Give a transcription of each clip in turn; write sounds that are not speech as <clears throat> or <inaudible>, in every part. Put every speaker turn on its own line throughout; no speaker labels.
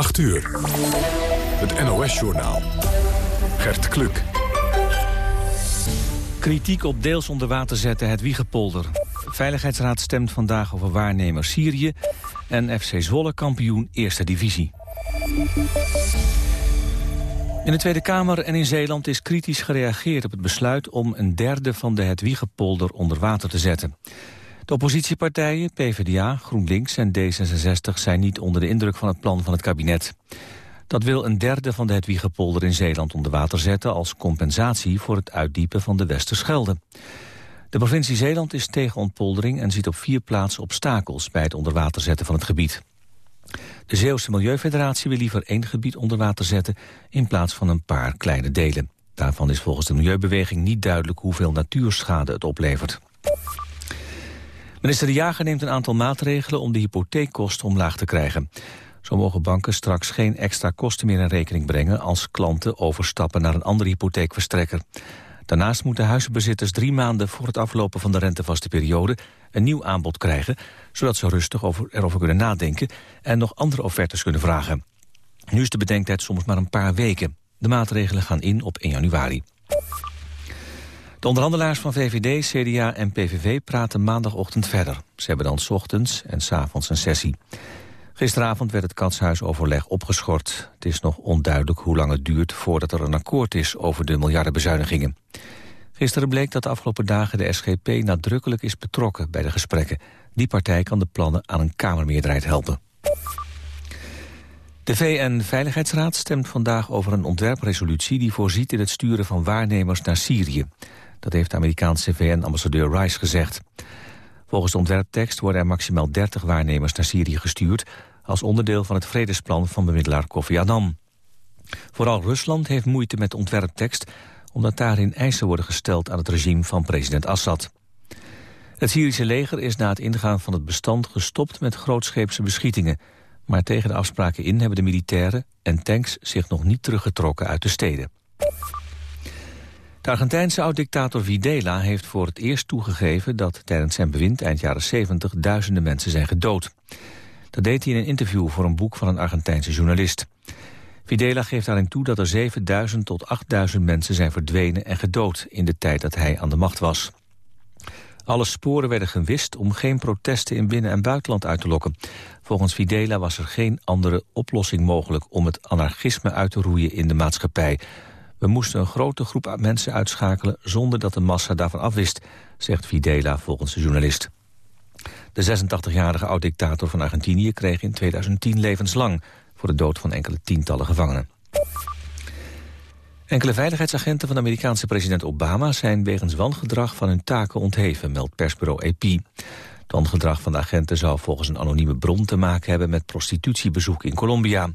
8 uur. Het NOS-journaal. Gert Kluk.
Kritiek op deels onder water zetten het Wiegepolder. Veiligheidsraad stemt vandaag over waarnemer Syrië... en FC Zwolle kampioen Eerste Divisie. In de Tweede Kamer en in Zeeland is kritisch gereageerd op het besluit... om een derde van de Hedwiegepolder onder water te zetten. De oppositiepartijen, PvdA, GroenLinks en D66... zijn niet onder de indruk van het plan van het kabinet. Dat wil een derde van de Hedwiegepolder in Zeeland onder water zetten... als compensatie voor het uitdiepen van de Westerschelde. De provincie Zeeland is tegen ontpoldering... en ziet op vier plaatsen obstakels bij het onder water zetten van het gebied. De Zeeuwse Milieufederatie wil liever één gebied onder water zetten... in plaats van een paar kleine delen. Daarvan is volgens de Milieubeweging niet duidelijk... hoeveel natuurschade het oplevert. Minister De Jager neemt een aantal maatregelen... om de hypotheekkosten omlaag te krijgen. Zo mogen banken straks geen extra kosten meer in rekening brengen... als klanten overstappen naar een andere hypotheekverstrekker. Daarnaast moeten huizenbezitters drie maanden voor het aflopen van de rentevaste periode een nieuw aanbod krijgen, zodat ze rustig over, erover kunnen nadenken en nog andere offertes kunnen vragen. Nu is de bedenktijd soms maar een paar weken. De maatregelen gaan in op 1 januari. De onderhandelaars van VVD, CDA en PVV praten maandagochtend verder. Ze hebben dan s ochtends en s avonds een sessie. Gisteravond werd het katshuisoverleg opgeschort. Het is nog onduidelijk hoe lang het duurt voordat er een akkoord is over de miljardenbezuinigingen. Gisteren bleek dat de afgelopen dagen de SGP nadrukkelijk is betrokken bij de gesprekken. Die partij kan de plannen aan een Kamermeerderheid helpen. De VN-veiligheidsraad stemt vandaag over een ontwerpresolutie... die voorziet in het sturen van waarnemers naar Syrië. Dat heeft de Amerikaanse VN-ambassadeur Rice gezegd. Volgens de ontwerptekst worden er maximaal 30 waarnemers naar Syrië gestuurd... als onderdeel van het vredesplan van bemiddelaar Kofi Annan. Vooral Rusland heeft moeite met de ontwerptekst... omdat daarin eisen worden gesteld aan het regime van president Assad. Het Syrische leger is na het ingaan van het bestand gestopt met grootscheepse beschietingen. Maar tegen de afspraken in hebben de militairen en tanks zich nog niet teruggetrokken uit de steden. De Argentijnse oud-dictator Videla heeft voor het eerst toegegeven dat tijdens zijn bewind eind jaren 70 duizenden mensen zijn gedood. Dat deed hij in een interview voor een boek van een Argentijnse journalist. Videla geeft daarin toe dat er 7000 tot 8000 mensen zijn verdwenen en gedood in de tijd dat hij aan de macht was. Alle sporen werden gewist om geen protesten in binnen- en buitenland uit te lokken. Volgens Videla was er geen andere oplossing mogelijk om het anarchisme uit te roeien in de maatschappij. We moesten een grote groep mensen uitschakelen zonder dat de massa daarvan afwist, zegt Videla volgens de journalist. De 86-jarige oud-dictator van Argentinië kreeg in 2010 levenslang voor de dood van enkele tientallen gevangenen. Enkele veiligheidsagenten van Amerikaanse president Obama zijn wegens wangedrag van hun taken ontheven, meldt persbureau AP. Het wangedrag van de agenten zou volgens een anonieme bron te maken hebben met prostitutiebezoek in Colombia.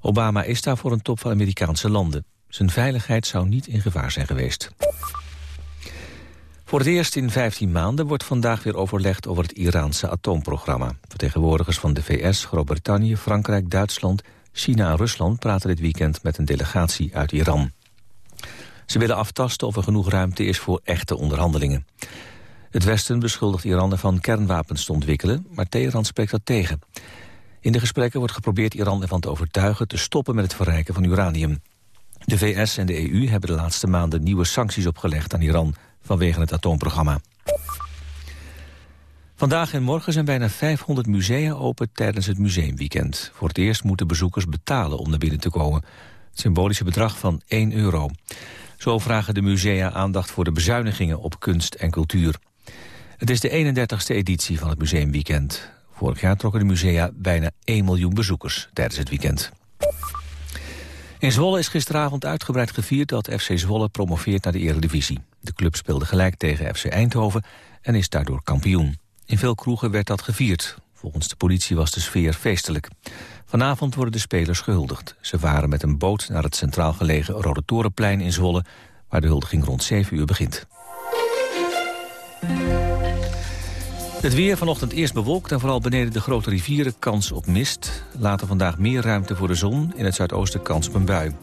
Obama is daar voor een top van Amerikaanse landen. Zijn veiligheid zou niet in gevaar zijn geweest. Voor het eerst in 15 maanden wordt vandaag weer overlegd over het Iraanse atoomprogramma. Vertegenwoordigers van de VS, Groot-Brittannië, Frankrijk, Duitsland, China en Rusland praten dit weekend met een delegatie uit Iran. Ze willen aftasten of er genoeg ruimte is voor echte onderhandelingen. Het Westen beschuldigt Iran ervan kernwapens te ontwikkelen, maar Teheran spreekt dat tegen. In de gesprekken wordt geprobeerd Iran ervan te overtuigen te stoppen met het verrijken van uranium. De VS en de EU hebben de laatste maanden nieuwe sancties opgelegd aan Iran vanwege het atoomprogramma. Vandaag en morgen zijn bijna 500 musea open tijdens het museumweekend. Voor het eerst moeten bezoekers betalen om naar binnen te komen. Het symbolische bedrag van 1 euro. Zo vragen de musea aandacht voor de bezuinigingen op kunst en cultuur. Het is de 31ste editie van het museumweekend. Vorig jaar trokken de musea bijna 1 miljoen bezoekers tijdens het weekend. In Zwolle is gisteravond uitgebreid gevierd dat FC Zwolle promoveert naar de Eredivisie. De club speelde gelijk tegen FC Eindhoven en is daardoor kampioen. In veel kroegen werd dat gevierd. Volgens de politie was de sfeer feestelijk. Vanavond worden de spelers gehuldigd. Ze varen met een boot naar het centraal gelegen Rode Torenplein in Zwolle... waar de huldiging rond 7 uur begint. Het weer vanochtend eerst bewolkt en vooral beneden de grote rivieren kans op mist. Later vandaag meer ruimte voor de zon, in het zuidoosten kans op een bui.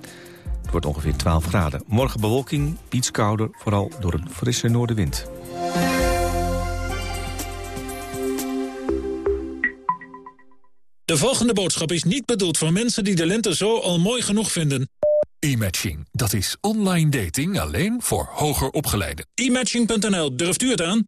Het wordt ongeveer 12 graden. Morgen bewolking, iets kouder, vooral door een frisse noordenwind.
De volgende boodschap is niet bedoeld voor mensen die de lente zo al mooi genoeg vinden.
E-matching, dat is online dating alleen voor hoger opgeleiden.
E-matching.nl, durft u het aan?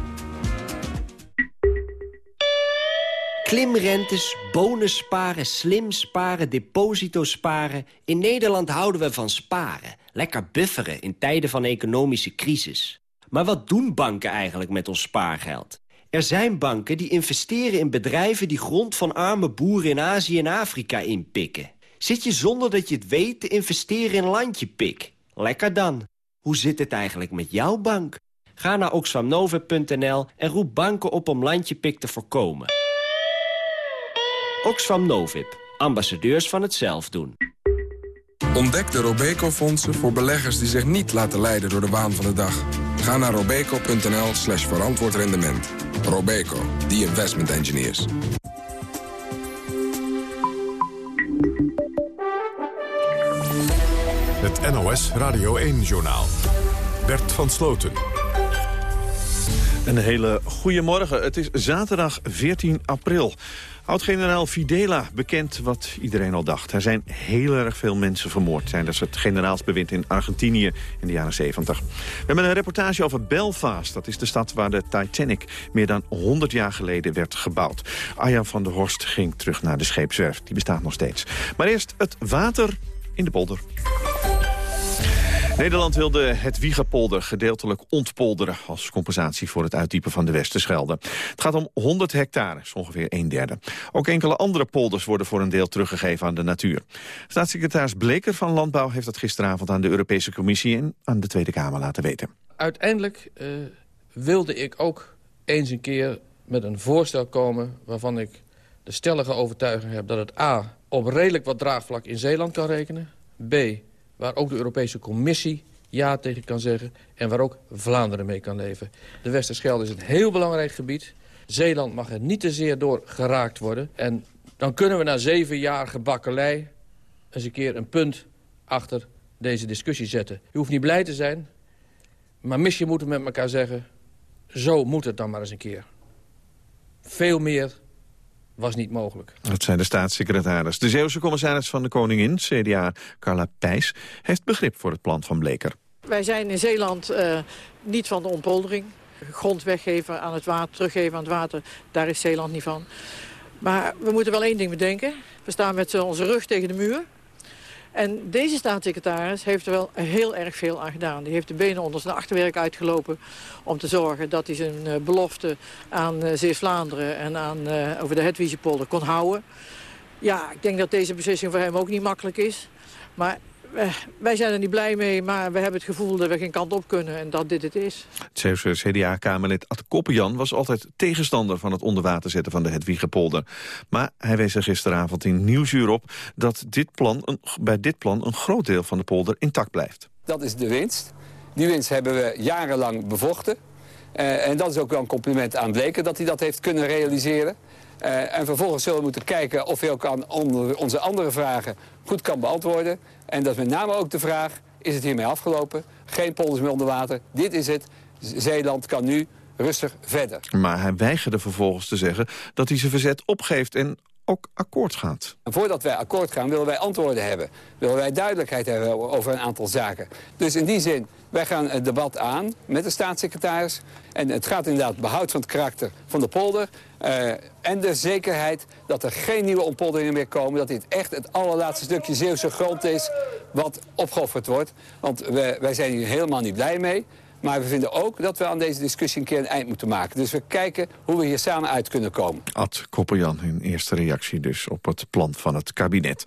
Klimrentes, bonus sparen, slim sparen, deposito sparen. In Nederland houden we van sparen. Lekker bufferen in tijden van economische crisis. Maar wat doen banken eigenlijk met ons spaargeld? Er zijn banken die investeren in bedrijven die grond van arme boeren in Azië en Afrika inpikken. Zit je zonder dat je het weet te investeren in landje-pik? Lekker dan. Hoe zit het eigenlijk met jouw bank? Ga naar oxfamnovip.nl en roep banken op om landje-pik te voorkomen. Oxfam Novib, ambassadeurs van het zelf doen.
Ontdek de Robeco-fondsen voor beleggers die zich niet laten leiden door de waan van de dag. Ga naar robeco.nl slash verantwoord rendement. Robeco, the investment engineers.
Het NOS Radio 1-journaal. Bert van Sloten.
Een hele goede morgen. Het is zaterdag 14 april. Oud-generaal Videla, bekend wat iedereen al dacht. Er zijn heel erg veel mensen vermoord tijdens het generaalsbewind in Argentinië in de jaren 70. We hebben een reportage over Belfast. Dat is de stad waar de Titanic meer dan 100 jaar geleden werd gebouwd. Arjan van der Horst ging terug naar de scheepswerf. Die bestaat nog steeds. Maar eerst het water in de polder. Nederland wilde het Wiegapolder gedeeltelijk ontpolderen... als compensatie voor het uitdiepen van de Westerschelde. Het gaat om 100 hectare, ongeveer een derde. Ook enkele andere polders worden voor een deel teruggegeven aan de natuur. Staatssecretaris Bleker van Landbouw heeft dat gisteravond... aan de Europese Commissie en aan de Tweede Kamer laten weten.
Uiteindelijk uh, wilde ik ook eens een keer met een voorstel komen... waarvan ik de stellige overtuiging heb dat het A... op redelijk wat draagvlak in Zeeland kan rekenen... B waar ook de Europese Commissie ja tegen kan zeggen... en waar ook Vlaanderen mee kan leven. De Westerschelde is een heel belangrijk gebied. Zeeland mag er niet te zeer door geraakt worden. En dan kunnen we na zeven jaar gebakkelei... eens een keer een punt achter deze discussie zetten. U hoeft niet blij te zijn, maar misschien moeten we met elkaar zeggen... zo moet het dan maar eens een keer. Veel meer was niet mogelijk.
Dat zijn de staatssecretaris. De Zeeuwse commissaris van de Koningin, CDA Carla Pijs... heeft begrip voor het plan van Bleker.
Wij zijn in Zeeland uh, niet van de ontpoldering. Grond weggeven aan het water, teruggeven aan het water, daar is Zeeland niet van. Maar we moeten wel één ding bedenken. We staan met onze rug tegen de muur. En deze staatssecretaris heeft er wel heel erg veel aan gedaan. Die heeft de benen onder zijn achterwerk uitgelopen om te zorgen dat hij zijn uh, belofte aan uh, Zeeuws-Vlaanderen en aan, uh, over de Hedwiegepolder kon houden. Ja, ik denk dat deze beslissing voor hem ook niet makkelijk is. Maar eh, wij zijn er niet blij mee, maar we hebben het gevoel dat we geen kant op kunnen en dat dit het is.
Het Zeeuwse CDA-kamerlid Ad Koppenjan was altijd tegenstander van het onderwater zetten van de Hedwiegepolder. Maar hij wees er gisteravond in Nieuwsuur op dat dit plan een, bij dit plan een groot deel van de polder intact blijft.
Dat is de winst. Die winst hebben we jarenlang bevochten. Uh, en dat is ook wel een compliment aan Bleken dat hij dat heeft kunnen realiseren. Uh, en vervolgens zullen we moeten kijken of hij ook aan onze andere vragen goed kan beantwoorden. En dat is met name ook de vraag, is het hiermee afgelopen? Geen polders meer onder water, dit is het. Zeeland kan nu rustig verder.
Maar hij weigerde vervolgens te zeggen dat hij zijn verzet opgeeft en ook akkoord gaat.
Voordat wij akkoord gaan willen wij antwoorden hebben. Willen wij duidelijkheid hebben over een aantal zaken. Dus in die zin, wij gaan het debat aan met de staatssecretaris. En het gaat inderdaad behoud van het karakter van de polder. Uh, en de zekerheid dat er geen nieuwe ontpolderingen meer komen. Dat dit echt het allerlaatste stukje Zeeuwse grond is wat opgeofferd wordt. Want wij, wij zijn hier helemaal niet blij mee. Maar we vinden ook dat we aan deze discussie een keer een eind moeten maken. Dus we kijken hoe we hier samen uit kunnen komen.
Ad Kopperjan in eerste reactie dus op het plan van het kabinet.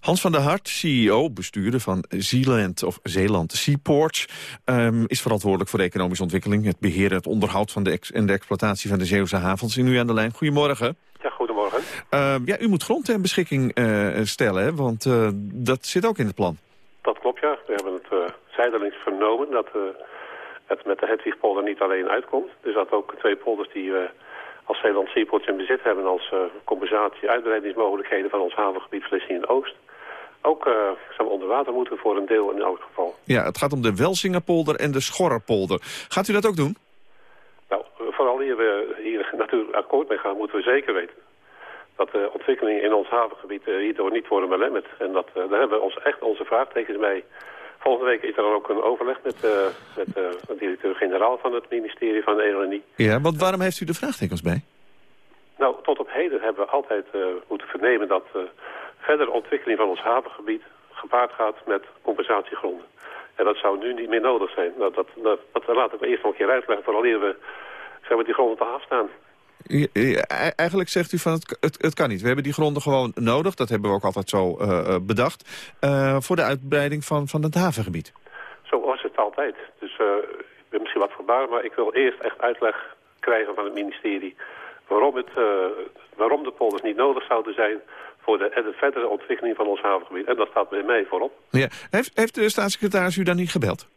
Hans van der Hart, CEO, bestuurder van Zeeland of Zeeland Seaports... Um, is verantwoordelijk voor de economische ontwikkeling... het beheer, het onderhoud van de en de exploitatie van de Zeeuwse havens. In u aan de lijn. Goedemorgen.
Ja, goedemorgen.
Uh, ja, u moet grond ter beschikking stellen, hè? want dat zit ook in het plan.
Dat klopt, ja. We hebben het zijdelings vernomen dat het met de Hedwigpolder niet alleen uitkomt. Dus dat ook twee polders die we als Zeeland Seaports in bezit hebben... als compensatie uitbreidingsmogelijkheden van ons havengebied Vlissingen-Oost ook uh, onder water moeten voor een deel in elk geval.
Ja, het gaat om de Welsingerpolder en de Schorrerpolder. Gaat u dat ook doen?
Nou, vooral hier we hier natuurlijk akkoord mee gaan, moeten we zeker weten dat de ontwikkelingen in ons havengebied uh, hierdoor niet worden belemmerd. En dat, daar hebben we ons echt onze vraagtekens bij. Volgende week is er dan ook een overleg met, uh, met de directeur-generaal van het ministerie van de
Ja, want waarom heeft u de vraagtekens bij?
Nou, tot op heden hebben we altijd moeten vernemen dat verdere ontwikkeling van ons havengebied gepaard gaat met compensatiegronden. En dat zou nu niet meer nodig zijn. Nou, dat, dat, dat laat ik me eerst nog een keer uitleggen, vooral we zeg maar, die gronden te afstaan.
E-, eigenlijk zegt u van het, het, het, kan niet. We hebben die gronden gewoon nodig. Dat hebben we ook altijd zo uh, bedacht. Uh, voor de uitbreiding van, van het havengebied.
Zo was het altijd. Dus ik ben misschien wat verbaasd, maar ik wil eerst echt uitleg krijgen van het ministerie... waarom, het, waarom de polders niet nodig zouden zijn voor de, de verdere ontwikkeling van ons havengebied. En dat staat bij mij voorop.
Ja. Heeft, heeft de staatssecretaris u dan niet gebeld?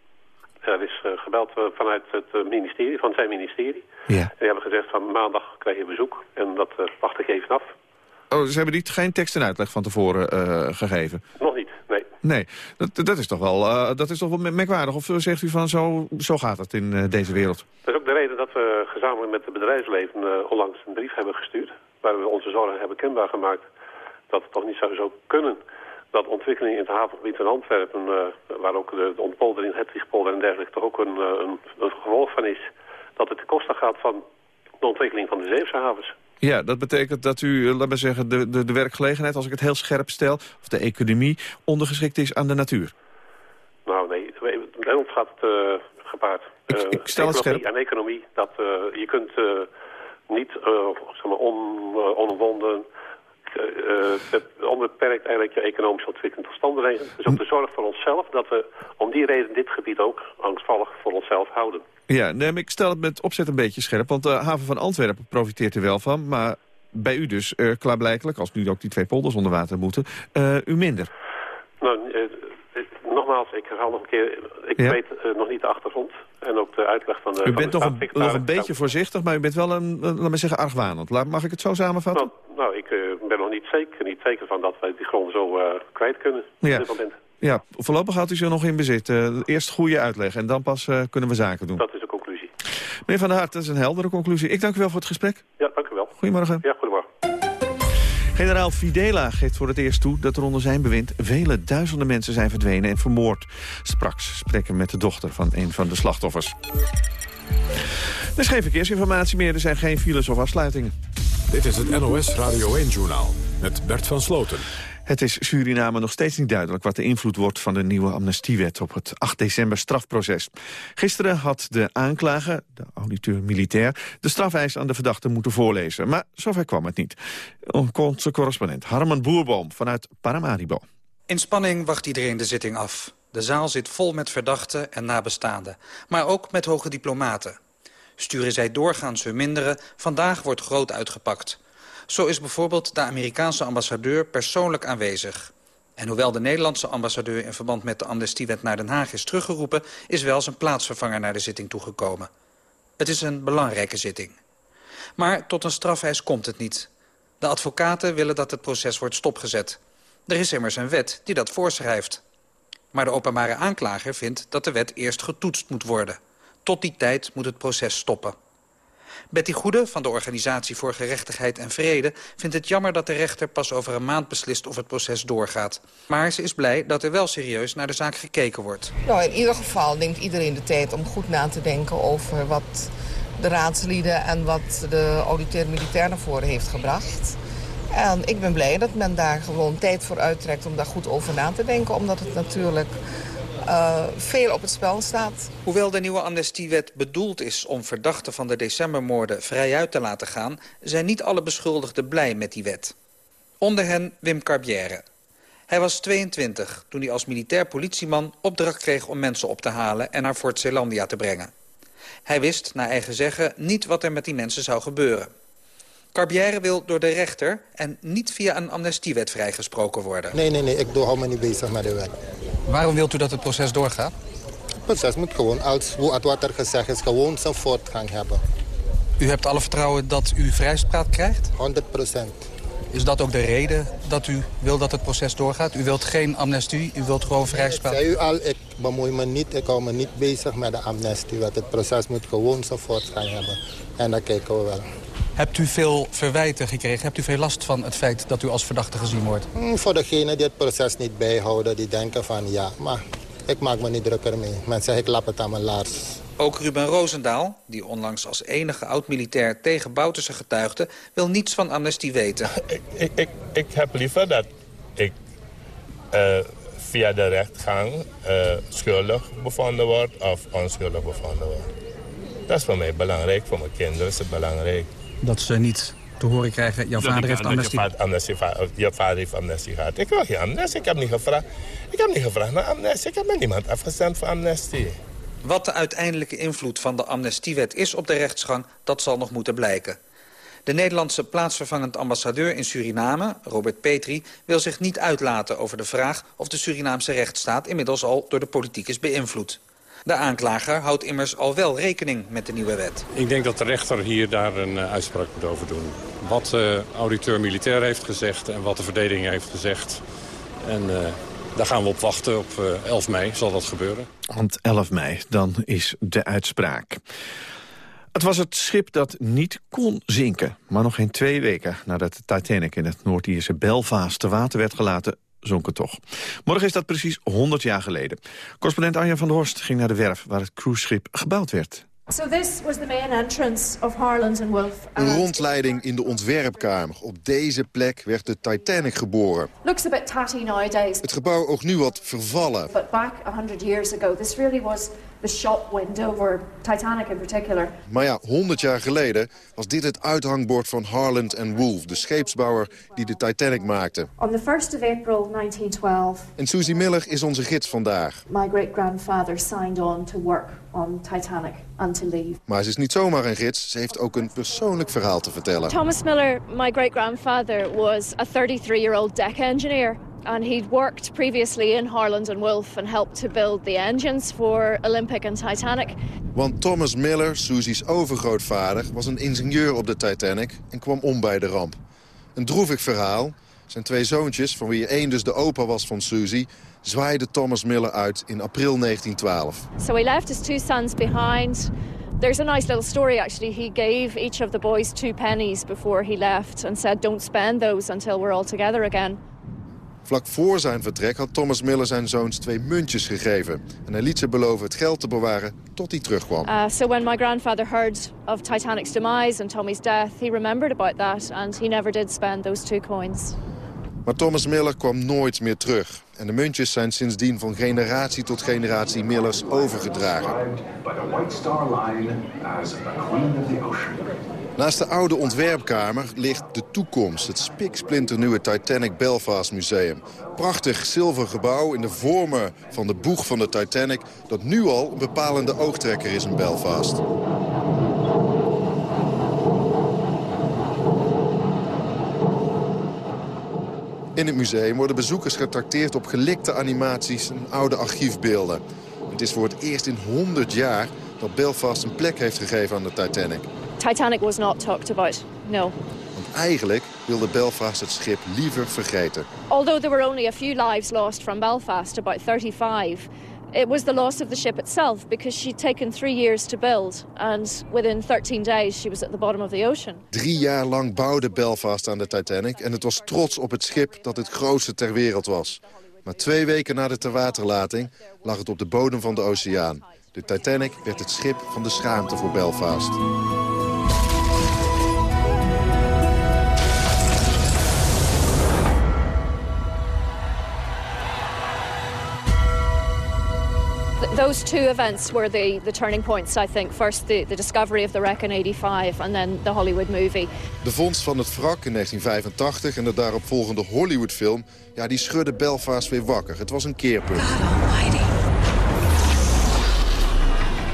Er is uh, gebeld uh, vanuit het uh, ministerie, van zijn ministerie.
Ja.
En die hebben gezegd van maandag krijg je bezoek. En dat wacht ik even af.
Oh, ze hebben niet geen tekst en uitleg van tevoren gegeven?
Nog niet, nee.
Nee, dat, dat is toch wel, dat is toch wel merkwaardig. Of zegt u van zo, zo gaat het in deze wereld?
Dat is ook de reden dat we gezamenlijk met het bedrijfsleven onlangs een brief hebben gestuurd. Waar we onze zorgen hebben kenbaar gemaakt dat het toch niet zou zo kunnen dat ontwikkeling in het havengebied van Antwerpen, waar ook de, de ontpoldering, het Wiegpolder en dergelijke, toch ook een, een, een, gevolg van is, dat het ten koste gaat van de ontwikkeling van de Zeeuwse havens.
Ja, dat betekent dat u, eh, laat maar zeggen, de, de, de werkgelegenheid, als ik het heel scherp stel, of de economie, ondergeschikt is aan de natuur.
Nou nee, bij ons gaat het uh, gepaard.
Ik, ik stel het scherp.
En economie, dat je kunt niet zeg maar on, onomwonden onbeperkt eigenlijk je economische ontwikkeling tot stand brengen. Dus ook de zorg voor onszelf dat we om die reden dit gebied ook angstvallig voor onszelf houden.
Ja, nee, ik stel het met opzet een beetje scherp, want de haven van Antwerpen profiteert er wel van, maar bij u dus uh, klaarblijkelijk, als nu ook die twee polders onder water moeten, uh, u minder.
Nou, nogmaals, ik herhaal nog een keer, ik weet nog niet de achtergrond en ook de uitleg van de
U bent nog een, nog een beetje voorzichtig, maar u bent wel een, laat maar zeggen, argwanend. Mag ik het zo samenvatten?
Nou, nou ik ben nog niet zeker, niet zeker van dat wij die grond zo kwijt kunnen ja. op dit moment.
Ja, voorlopig houdt u ze nog in bezit. Uh, eerst goede uitleg en dan pas uh, kunnen we zaken doen.
Dat is de conclusie.
Meneer Van der Hart, dat is een heldere conclusie. Ik dank u wel voor het gesprek.
Ja, dank u wel.
Goedemorgen.
Ja, goedemorgen.
Generaal Fidela geeft voor het eerst toe dat er onder zijn bewind vele duizenden mensen zijn verdwenen en vermoord. Spraks spreken met de dochter van een van de slachtoffers. Er is geen verkeersinformatie meer, er zijn geen files of afsluitingen.
Dit is het NOS Radio 1-journaal met Bert van Sloten.
Het is Suriname nog steeds niet duidelijk wat de invloed wordt van de nieuwe amnestiewet op het 8 december strafproces. Gisteren had de aanklager, de auditeur militair, de strafeis aan de verdachte moeten voorlezen. Maar zover kwam het niet. Onze correspondent Harman Boerboom vanuit Paramaribo.
In spanning wacht iedereen de zitting af. De zaal zit vol met verdachten en nabestaanden, maar ook met hoge diplomaten. Sturen zij doorgaans hun minderen, vandaag wordt groot uitgepakt. Zo is bijvoorbeeld de Amerikaanse ambassadeur persoonlijk aanwezig. En hoewel de Nederlandse ambassadeur in verband met de amnestiewet naar Den Haag is teruggeroepen... is wel zijn plaatsvervanger naar de zitting toegekomen. Het is een belangrijke zitting. Maar tot een strafeis komt het niet. De advocaten willen dat het proces wordt stopgezet. Er is immers een wet die dat voorschrijft. Maar de openbare aanklager vindt dat de wet eerst getoetst moet worden. Tot die tijd moet het proces stoppen. Betty Goede van de Organisatie voor Gerechtigheid en Vrede... vindt het jammer dat de rechter pas over een maand beslist of het proces doorgaat. Maar ze is blij dat er wel serieus naar de zaak gekeken wordt.
Nou, in ieder geval neemt iedereen de tijd om goed na te denken... over wat de raadslieden en wat de auditeur militair naar voren heeft gebracht. En ik ben blij dat men daar gewoon tijd voor uittrekt om daar goed over na te denken. Omdat het natuurlijk uh, veel op het spel staat.
Hoewel de nieuwe amnestiewet bedoeld is om verdachten van de decembermoorden vrijuit te laten gaan... zijn niet alle beschuldigden blij met die wet. Onder hen Wim Carbière. Hij was 22 toen hij als militair politieman opdracht kreeg om mensen op te halen... en naar Fort Zeelandia te brengen. Hij wist, naar eigen zeggen, niet wat er met die mensen zou gebeuren. Carbière wil door de rechter en niet via een amnestiewet vrijgesproken worden.
Nee, nee, nee, ik hou me niet bezig met de wet.
Waarom wilt u dat het proces doorgaat?
Het proces moet gewoon, als, hoe wat er gezegd is, gewoon zijn voortgang hebben.
U hebt alle vertrouwen dat u vrijspraak krijgt?
100 procent.
Is dat ook de reden dat u wil dat het proces doorgaat? U wilt geen amnestie, u wilt gewoon vrijspraak?
Ik zei u al, ik bemoei me niet, ik hou me niet bezig met de amnestiewet. Het proces moet gewoon zijn voortgang hebben. En dan kijken we wel.
Hebt u veel verwijten gekregen? Hebt u veel last van het feit dat u als verdachte gezien wordt?
Hmm, voor degenen die het proces niet bijhouden, die denken van ja, maar ik maak me niet drukker mee. Mensen zeggen ik lap het aan mijn laars.
Ook Ruben Roosendaal, die onlangs als enige oud-militair tegen Bouterse getuigde... wil niets van amnestie weten. <laughs>
Ik, ik, ik, ik heb liever dat ik uh, via de rechtgang uh, schuldig bevonden word of onschuldig bevonden word. Dat is voor mij belangrijk, voor mijn kinderen is het belangrijk.
Dat ze niet te horen krijgen, jouw vader heeft amnestie.
Je, amnestie, je vader heeft amnestie gehad. Ik wil geen amnestie, ik heb niet gevraagd. Ik heb niet gevraagd naar amnestie, ik heb met niemand afgestemd voor amnestie.
Wat de uiteindelijke invloed van de amnestiewet is op de rechtsgang... dat zal nog moeten blijken. De Nederlandse plaatsvervangend ambassadeur in Suriname, Robert Petri... wil zich niet uitlaten over de vraag of de Surinaamse rechtsstaat... inmiddels al door de politiek is beïnvloed. De aanklager houdt immers al wel rekening met de nieuwe wet.
Ik denk dat de rechter hier daar een uh, uitspraak moet over doen. Wat de uh, auditeur militair heeft gezegd en wat de verdediging heeft gezegd. En uh, daar gaan we op wachten. Op 11 mei zal dat gebeuren.
Want 11 mei, dan is de uitspraak. Het was het schip dat niet kon zinken. Maar nog geen twee weken nadat de Titanic in het Noord-Ierse Belfast te water werd gelaten zonk het toch. Morgen is dat precies 100 jaar geleden. Correspondent Arjan van der Horst ging naar de werf waar het cruiseschip gebouwd werd.
So this was the main entrance of Harland and Wolff.
Een rondleiding in de ontwerpkamer. Op deze plek werd de Titanic geboren.
Looks a bit tatty nowadays.
Het gebouw oogt nu wat vervallen.
But back 100 years ago, this really was the shop window Titanic in particular.
Maar ja, 100 jaar geleden was dit het uithangbord van Harland and Wolff, de scheepsbouwer die de Titanic maakte.
On the 1st of April 1912.
En Susie Miller is onze gids vandaag.
My great grandfather signed on to work on Titanic and to leave.
Maar ze is niet zomaar een gids, ze heeft ook een persoonlijk verhaal te vertellen.
Thomas Miller, my great grandfather, was a 33-year-old deck engineer. And he'd worked previously in Harland and Wolff and helped to build the engines for Olympic and Titanic.
Want Thomas Miller, Susie's overgrootvader, was een ingenieur op de Titanic en kwam om bij de ramp. Een droevig verhaal. Zijn twee zoontjes, van wie één dus de opa was van Susie, zwaaide Thomas Miller uit in april 1912.
So he left his two sons behind. There's a nice little story actually. He gave each of the boys two pennies before he left and said don't spend those until we're all together again.
Vlak voor zijn vertrek had Thomas Miller zijn zoons twee muntjes gegeven. En hij liet ze beloven het geld te bewaren tot hij terugkwam.
Uh, so when my grandfather heard of Titanic's demise and Tommy's death, he remembered about that and he never did spend those two coins.
Maar Thomas Miller kwam nooit meer terug. En de muntjes zijn sindsdien van generatie tot generatie Millers overgedragen. Naast de oude ontwerpkamer ligt de toekomst, het spiksplinternieuwe Titanic Belfast Museum. Prachtig zilver gebouw in de vormen van de boeg van de Titanic... dat nu al een bepalende oogtrekker is in Belfast. In het museum worden bezoekers getrakteerd op gelikte animaties en oude archiefbeelden. Het is voor het eerst in 100 jaar dat Belfast een plek heeft gegeven aan de Titanic.
Titanic was not talked about, no.
Want eigenlijk wilde Belfast het schip liever vergeten.
Although there were only a few lives lost from Belfast, about 35, it was the loss of the ship itself because she'd taken three years to build. And within 13 days she was at the bottom of the ocean.
Drie jaar lang bouwde Belfast aan de Titanic en het was trots op het schip dat het grootste ter wereld was. Maar twee weken na de terwaterlating lag het op de bodem van de oceaan. De Titanic werd het schip van de schaamte voor Belfast.
Those two events were the, the turning points, I think. First, the, the discovery of the wreck in 85 and then the Hollywood movie.
De vondst van het wrak in 1985 en de daaropvolgende Hollywoodfilm... ja, die schudde Belfast weer wakker. Het was een keerpunt.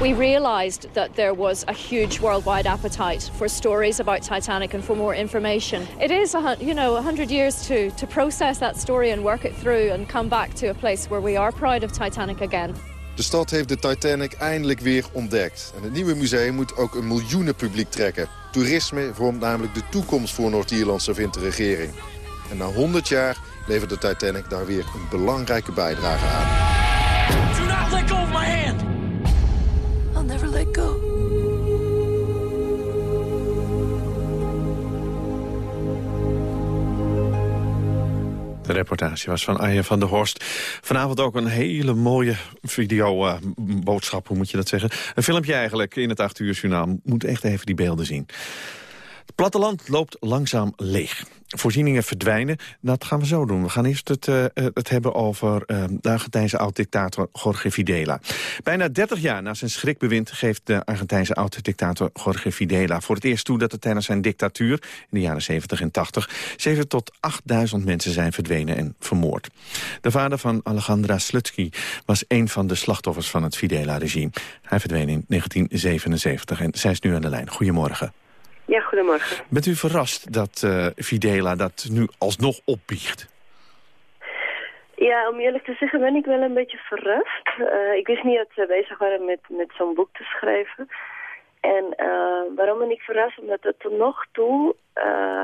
we realized that there was a huge worldwide appetite for stories about Titanic and for more information. It is, a, you know, 100 years to, to process that story and work it through and come back to a place where we are proud of Titanic again.
De stad heeft de Titanic eindelijk weer ontdekt. En het nieuwe museum moet ook een miljoenen publiek trekken. Toerisme vormt namelijk de toekomst voor Noord-Ierland, vindt de regering. En na 100 jaar levert de Titanic daar weer een belangrijke bijdrage aan.
Do not let go my!
De reportage was van Arjen van der Horst. Vanavond ook een hele mooie videoboodschap, hoe moet je dat zeggen? Een filmpje eigenlijk in het 8 uur journaal. Moet echt even die beelden zien. Platteland loopt langzaam leeg. Voorzieningen verdwijnen, dat gaan we zo doen. We gaan eerst het, uh, het hebben over uh, de Argentijnse oud-dictator Jorge Videla. Bijna 30 jaar na zijn schrikbewind geeft de Argentijnse oud-dictator Jorge Videla voor het eerst toe dat er tijdens zijn dictatuur in de jaren 70 en 80 7 tot 8000 mensen zijn verdwenen en vermoord. De vader van Alejandra Slutsky was een van de slachtoffers van het Videla-regime. Hij verdween in 1977 en zij is nu aan de lijn. Goedemorgen.
Goedemorgen.
Bent u verrast dat uh, Videla dat nu alsnog opbiecht?
Ja, om eerlijk te zeggen ben ik wel een beetje verrast. Uh, ik wist niet dat ze bezig waren met, met zo'n boek te schrijven. En uh, waarom ben ik verrast? Omdat het tot nog toe,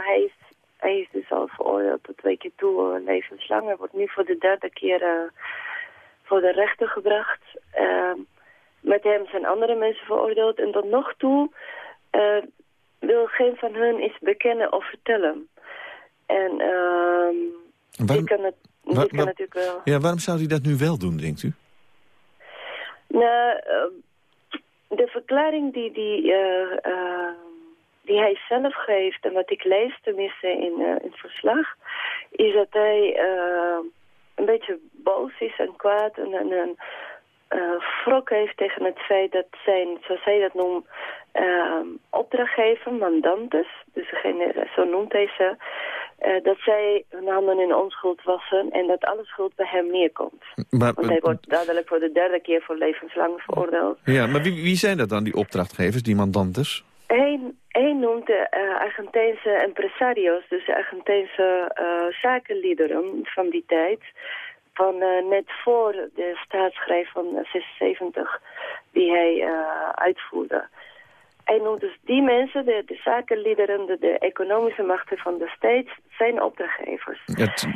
hij, is, hij is dus al veroordeeld tot twee keer toe levenslang. Hij wordt nu voor de derde keer voor de rechter gebracht. met hem zijn andere mensen veroordeeld. En tot nog toe wil geen van hen iets bekennen of vertellen. En uh, waarom, kan het
waar,
kan natuurlijk wel...
Ja, waarom zou hij dat nu wel doen, denkt u?
Nou, uh, de verklaring die, die, uh, uh, die hij zelf geeft... en wat ik lees tenminste in, in het verslag... is dat hij een beetje boos is en kwaad en... en, en wrok heeft tegen het feit dat zijn, zoals hij dat noemt, opdrachtgever, mandantes, dus degene, zo noemt hij ze, uh, dat zij hun handen in onschuld wassen en dat alle schuld bij hem neerkomt. Maar, Want hij wordt dadelijk voor de derde keer voor levenslang veroordeeld.
Ja, maar wie, wie zijn dat dan, die opdrachtgevers, die mandantes?
Eén noemt de uh, Argentijnse empresarios, dus de Argentijnse uh, zakenliederen van die tijd van uh, net voor de staatsgreep van 76 die hij uitvoerde. Hij noemt dus die mensen, de, de zakenliederen, de, de, economische machten van de staat, zijn opdrachtgevers.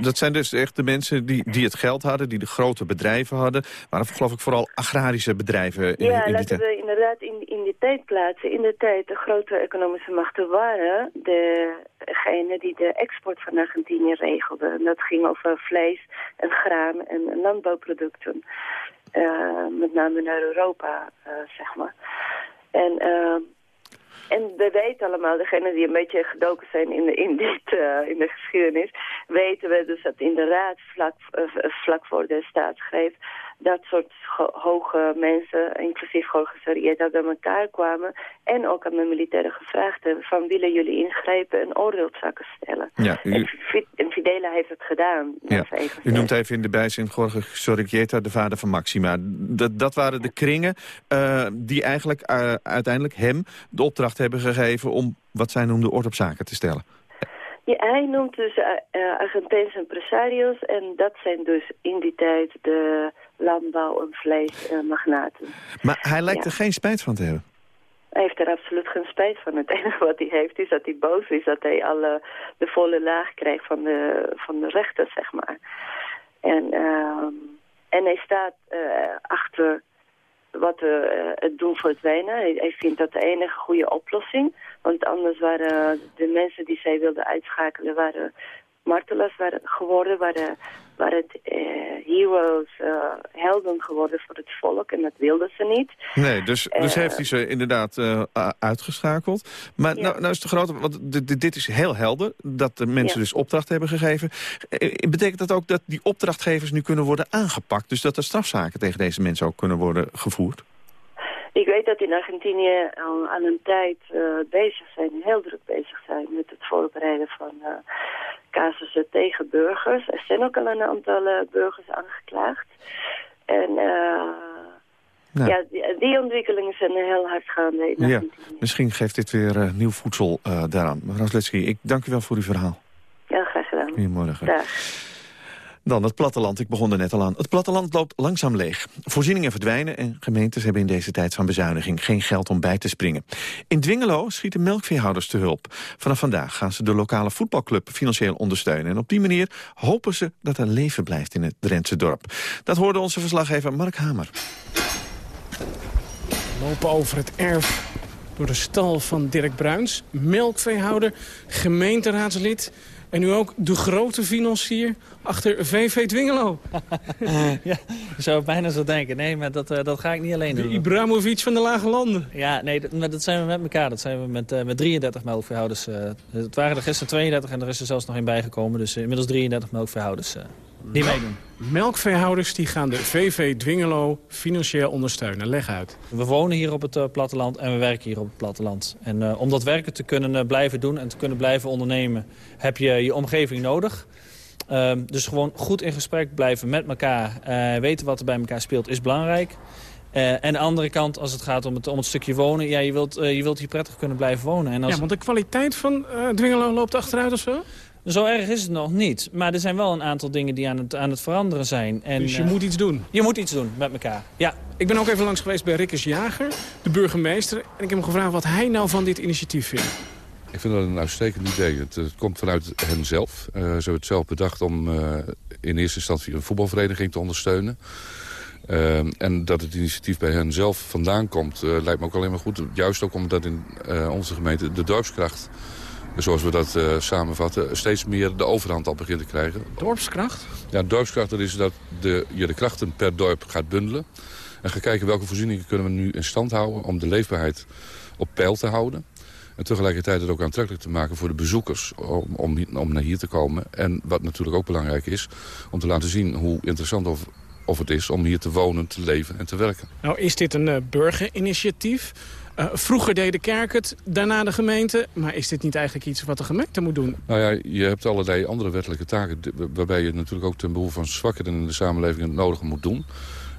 Dat zijn dus echt de mensen die, die het geld hadden, die de grote bedrijven hadden. Maar geloof ik vooral agrarische bedrijven in,
ja,
in
laten we inderdaad in, in die tijd plaatsen. In de tijd de grote economische machten waren degene die de export van Argentinië regelden. En dat ging over vlees en graan en landbouwproducten. Uh, met name naar Europa, uh, zeg maar. En... Uh, en we weten allemaal, degenen die een beetje gedoken zijn in, de, in, dit, uh, in de geschiedenis, weten we dus dat inderdaad vlak, uh, vlak voor de staatsgreep dat soort hoge mensen, inclusief Jorge Sarieta, bij elkaar kwamen en ook aan de militairen gevraagd hebben van willen jullie ingrijpen en oordeelzakken stellen.
Ja, u...
en, Fidela heeft het gedaan.
Ja. U noemt even in de bijzin Jorge Sorrieta, de vader van Maxima. Dat, dat waren de kringen uh, die eigenlijk uh, uiteindelijk hem de opdracht hebben gegeven om wat zij noemde orde op zaken te stellen.
Ja, hij noemt dus uh, Argentijnse empresarios en dat zijn dus in die tijd de landbouw- en vleesmagnaten.
maar hij lijkt er geen spijt van te hebben.
Hij heeft er absoluut geen spijt van. Het enige wat hij heeft is dat hij boos is. Dat hij alle, de volle laag krijgt van de, van de rechter, zeg maar. En, uh, en hij staat uh, achter wat we uh, het doen voor het wijnen. Hij, hij, vindt dat de enige goede oplossing. Want anders waren de mensen die zij wilden uitschakelen... waren martelaars waren geworden, waren, waren het heroes, uh, helden geworden voor het volk. En dat wilden ze niet.
Nee, dus, dus heeft hij ze inderdaad uh, uitgeschakeld. Maar ja. nou, nou is de grote, want dit is heel helder, dat de mensen ja. dus opdracht hebben gegeven. Betekent dat ook dat die opdrachtgevers nu kunnen worden aangepakt? Dus dat er strafzaken tegen deze mensen ook kunnen worden gevoerd?
Ik weet dat in Argentinië al aan een tijd bezig zijn, heel druk bezig zijn met het voorbereiden van casussen tegen burgers. Er zijn ook al een aantal uh, burgers aangeklaagd. En,
Nou.
Ja, die, die ontwikkelingen zijn heel hard gaande.
Ja, misschien geeft dit weer eh, nieuw voedsel eh, daaraan. Mevrouw Sletsky, ik dank u wel voor uw verhaal.
Ja, graag gedaan.
Goedemorgen.
Dag.
Dan het platteland, ik begon er net al aan. Het platteland loopt langzaam leeg. Voorzieningen verdwijnen en gemeentes hebben in deze tijd van bezuiniging geen geld om bij te springen. In Dwingelo schieten melkveehouders te hulp. Vanaf vandaag gaan ze de lokale voetbalclub financieel ondersteunen. En op die manier hopen ze dat er leven blijft in het Drentse dorp. Dat hoorde onze verslaggever Mark Hamer.
We lopen over het erf door de stal van Dirk Bruins. Melkveehouder, gemeenteraadslid... en nu ook de grote financier achter VV Dwingelo. <laughs>
ja, je zou bijna zo denken. Nee, maar dat, eh, dat ga ik niet alleen
De
doen.
Ibrahimovic van de Lage Landen.
Ja, nee, dat, maar dat zijn we met elkaar. Dat zijn we met, eh, met 33 melkveehouders. eh. het waren er gisteren 32 en er is er zelfs nog een bijgekomen. Dus inmiddels 33 melkveehouders eh, die meedoen.
Melkveehouders die gaan de VV Dwingelo financieel ondersteunen. Leg uit.
We wonen hier op het eh, platteland en we werken hier op het platteland. En eh, om dat werken te kunnen eh, blijven doen en te kunnen blijven ondernemen... heb je je omgeving nodig. Ehm, dus gewoon goed in gesprek blijven met elkaar. weten wat er bij elkaar speelt is belangrijk. Eh, en de andere kant, als het gaat om het, om het stukje wonen... Ja, je, wilt, je wilt hier prettig kunnen blijven wonen. En als...
Ja, want de kwaliteit van Dwingelo loopt achteruit of zo?
Zo erg is het nog niet. Maar er zijn wel een aantal dingen die aan het, aan het veranderen zijn. En,
Dus je
eh,
moet iets doen?
Je moet iets doen met elkaar, ja.
Ik ben ook even langs geweest bij Rikkers Jager, de burgemeester. En ik heb hem gevraagd wat hij nou van dit initiatief vindt.
Ik vind dat een uitstekend idee. Het, het komt vanuit hen zelf. Eh, ze hebben het zelf bedacht om eh, in eerste instantie een voetbalvereniging te ondersteunen. En dat het initiatief bij hen zelf vandaan komt, eh, lijkt me ook alleen maar goed. Juist ook omdat in eh, onze gemeente de dorpskracht, zoals we dat eh, samenvatten, steeds meer de overhand al begint te krijgen.
Dorpskracht?
Ja, dorpskracht dat is dat de, je de krachten per dorp gaat bundelen. En gaat kijken welke voorzieningen kunnen we nu in stand houden om de leefbaarheid op peil te houden. En tegelijkertijd het ook aantrekkelijk te maken voor de bezoekers om, om, om naar hier te komen. En wat natuurlijk ook belangrijk is, om te laten zien hoe interessant of, of het is om hier te wonen, te leven en te werken.
Nou is dit een eh, burgerinitiatief. Eh, vroeger deed de kerk het, daarna de gemeente. Maar is dit niet eigenlijk iets wat de gemeente moet doen?
Nou ja, je hebt allerlei andere wettelijke taken... waarbij je natuurlijk ook ten behoeve van zwakkeren in de samenleving het nodige moet doen.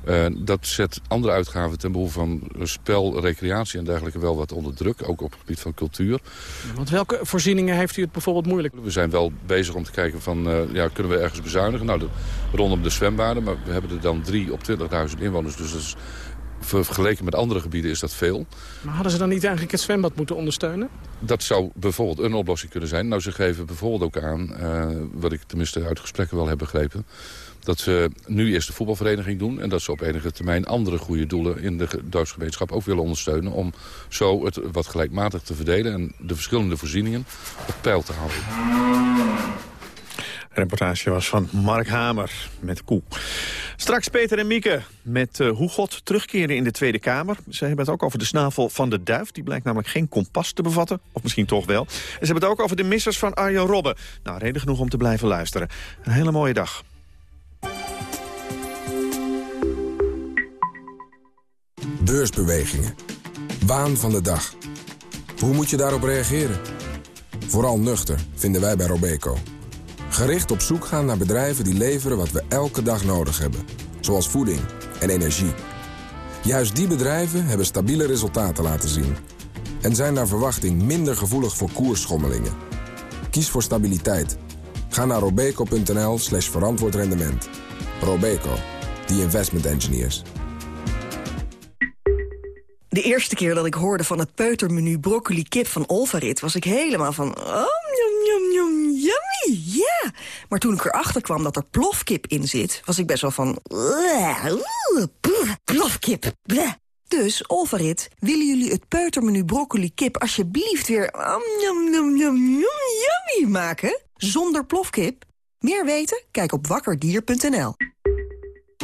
Eh, dat zet andere uitgaven ten behoeve van spel, recreatie en dergelijke wel wat onder druk. Ook op het gebied van cultuur.
Want welke voorzieningen heeft u het bijvoorbeeld moeilijk?
We zijn wel bezig om te kijken van, eh, ja, kunnen we ergens bezuinigen? Nou, de, rondom de zwembaden, maar we hebben er dan drie op 20.000 inwoners. Dus dat is, vergeleken met andere gebieden is dat veel.
Maar hadden ze dan niet eigenlijk het zwembad moeten ondersteunen?
Dat zou bijvoorbeeld een oplossing kunnen zijn. Nou, ze geven bijvoorbeeld ook aan, eh, wat ik tenminste uit gesprekken wel heb begrepen... dat ze nu eerst de voetbalvereniging doen... en dat ze op enige termijn andere goede doelen in de ge- dorpsgemeenschap ook willen ondersteunen... om zo het wat gelijkmatig te verdelen en de verschillende voorzieningen op peil te houden.
Reportage was van Mark Hamer met Koe. Straks Peter en Mieke met eh, hoe God terugkeerde in de Tweede Kamer. Ze hebben het ook over de snavel van de duif. Die blijkt namelijk geen kompas te bevatten. Of misschien toch wel. En ze hebben het ook over de missers van Arjen Robben. Nou, reden genoeg om te blijven luisteren. Een hele mooie dag.
Beursbewegingen. Waan van de dag. Hoe moet je daarop reageren? Vooral nuchter, vinden wij bij Robeco. Gericht op zoek gaan naar bedrijven die leveren wat we elke dag nodig hebben. Zoals voeding en energie. Juist die bedrijven hebben stabiele resultaten laten zien. En zijn naar verwachting minder gevoelig voor koersschommelingen. Kies voor stabiliteit. Ga naar robeco.nl slash verantwoord. Robeco, the investment engineers.
De eerste keer dat ik hoorde van het peutermenu broccoli kip van Olvarit... was ik helemaal van... Oh, yum, yum, yum, ja. Maar toen ik erachter kwam dat er plofkip in zit... was ik best wel van... "Bleh, oeh, bleh, plofkip, bleh." Dus, Olvarit, willen jullie het peutermenu broccoli kip... alsjeblieft weer... yum, yum, yum, yummy maken? Zonder plofkip? Meer weten? Kijk op wakkerdier.nl.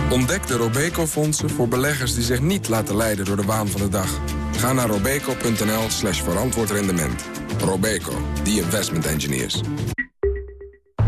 Ontdek de Robeco-fondsen voor beleggers die zich niet laten leiden door de waan van de dag. Ga naar robeco.nl slash verantwoord rendement. Robeco, the investment engineers.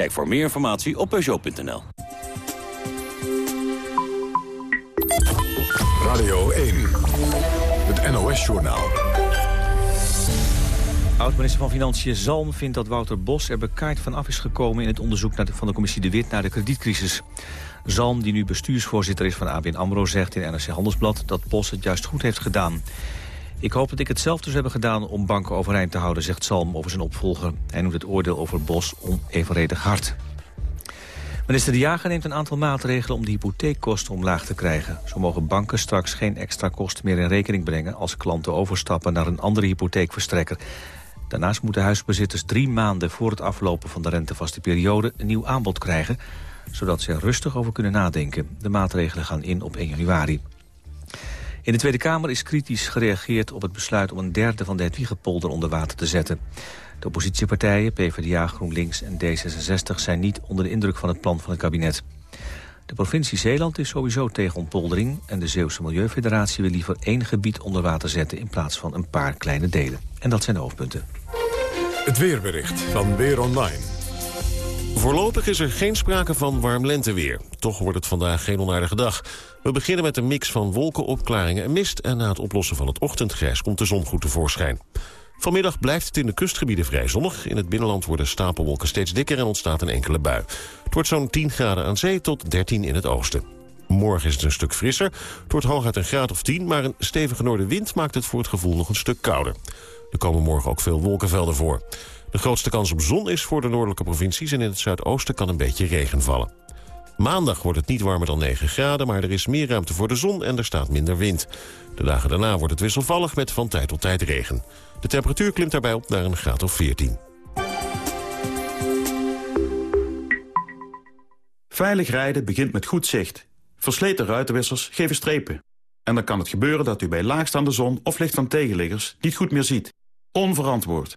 Kijk voor meer informatie op Peugeot.nl.
Radio 1, het NOS-journaal.
Oud-minister van Financiën Zalm vindt dat Wouter Bos er bekaaid van af is gekomen... in het onderzoek van de commissie De Wit naar de kredietcrisis. Zalm, die nu bestuursvoorzitter is van ABN AMRO, zegt in NRC Handelsblad... dat Bos het juist goed heeft gedaan. Ik hoop dat ik het zelf dus hebben gedaan om banken overeind te houden, zegt Zalm over zijn opvolger. Hij noemt het oordeel over Bos onevenredig hard. Minister De Jager neemt een aantal maatregelen om de hypotheekkosten omlaag te krijgen. Zo mogen banken straks geen extra kosten meer in rekening brengen... als klanten overstappen naar een andere hypotheekverstrekker. Daarnaast moeten huisbezitters drie maanden voor het aflopen van de rentevaste periode... een nieuw aanbod krijgen, zodat ze er rustig over kunnen nadenken. De maatregelen gaan in op 1 januari. In de Tweede Kamer is kritisch gereageerd op het besluit om een derde van de Hedwiegepolder onder water te zetten. De oppositiepartijen, PvdA, GroenLinks en D66 zijn niet onder de indruk van het plan van het kabinet. De provincie Zeeland is sowieso tegen ontpoldering... en de Zeeuwse Milieufederatie wil liever één gebied onder water zetten... in plaats van een paar kleine delen. En dat zijn de hoofdpunten.
Het weerbericht van Weer Online.
Voorlopig is er geen sprake van warm lenteweer. Toch wordt het vandaag geen onaardige dag. We beginnen met een mix van wolkenopklaringen en mist... en na het oplossen van het ochtendgrijs komt de zon goed tevoorschijn. Vanmiddag blijft het in de kustgebieden vrij zonnig. In het binnenland worden stapelwolken steeds dikker en ontstaat een enkele bui. Het wordt zo'n 10 graden aan zee tot 13 in het oosten. Morgen is het een stuk frisser. Het wordt hooguit een graad of 10, maar een stevige noordenwind maakt het voor het gevoel nog een stuk kouder. Er komen morgen ook veel wolkenvelden voor. De grootste kans op zon is voor de noordelijke provincies... en in het zuidoosten kan een beetje regen vallen. Maandag wordt het niet warmer dan 9 graden, maar er is meer ruimte voor de zon en er staat minder wind. De dagen daarna wordt het wisselvallig met van tijd tot tijd regen. De temperatuur klimt daarbij op naar een graad of 14.
Veilig rijden begint met goed zicht. Versleten ruitenwissers geven strepen. En dan kan het gebeuren dat u bij laagstaande zon of licht van tegenliggers niet goed meer ziet. Onverantwoord.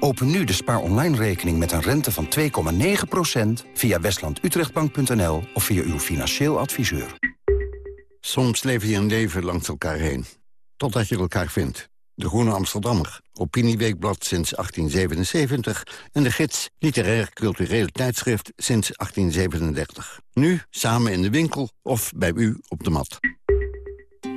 Open nu de Spaar Online rekening met een rente van 2,9% via westlandutrechtbank.nl of via uw financieel adviseur.
Soms leef je een leven langs elkaar heen. Totdat je elkaar vindt. De Groene Amsterdammer, Opinieweekblad sinds 1877... en de gids Literair Cultureel Tijdschrift sinds 1837. Nu samen in de winkel of bij u op de mat.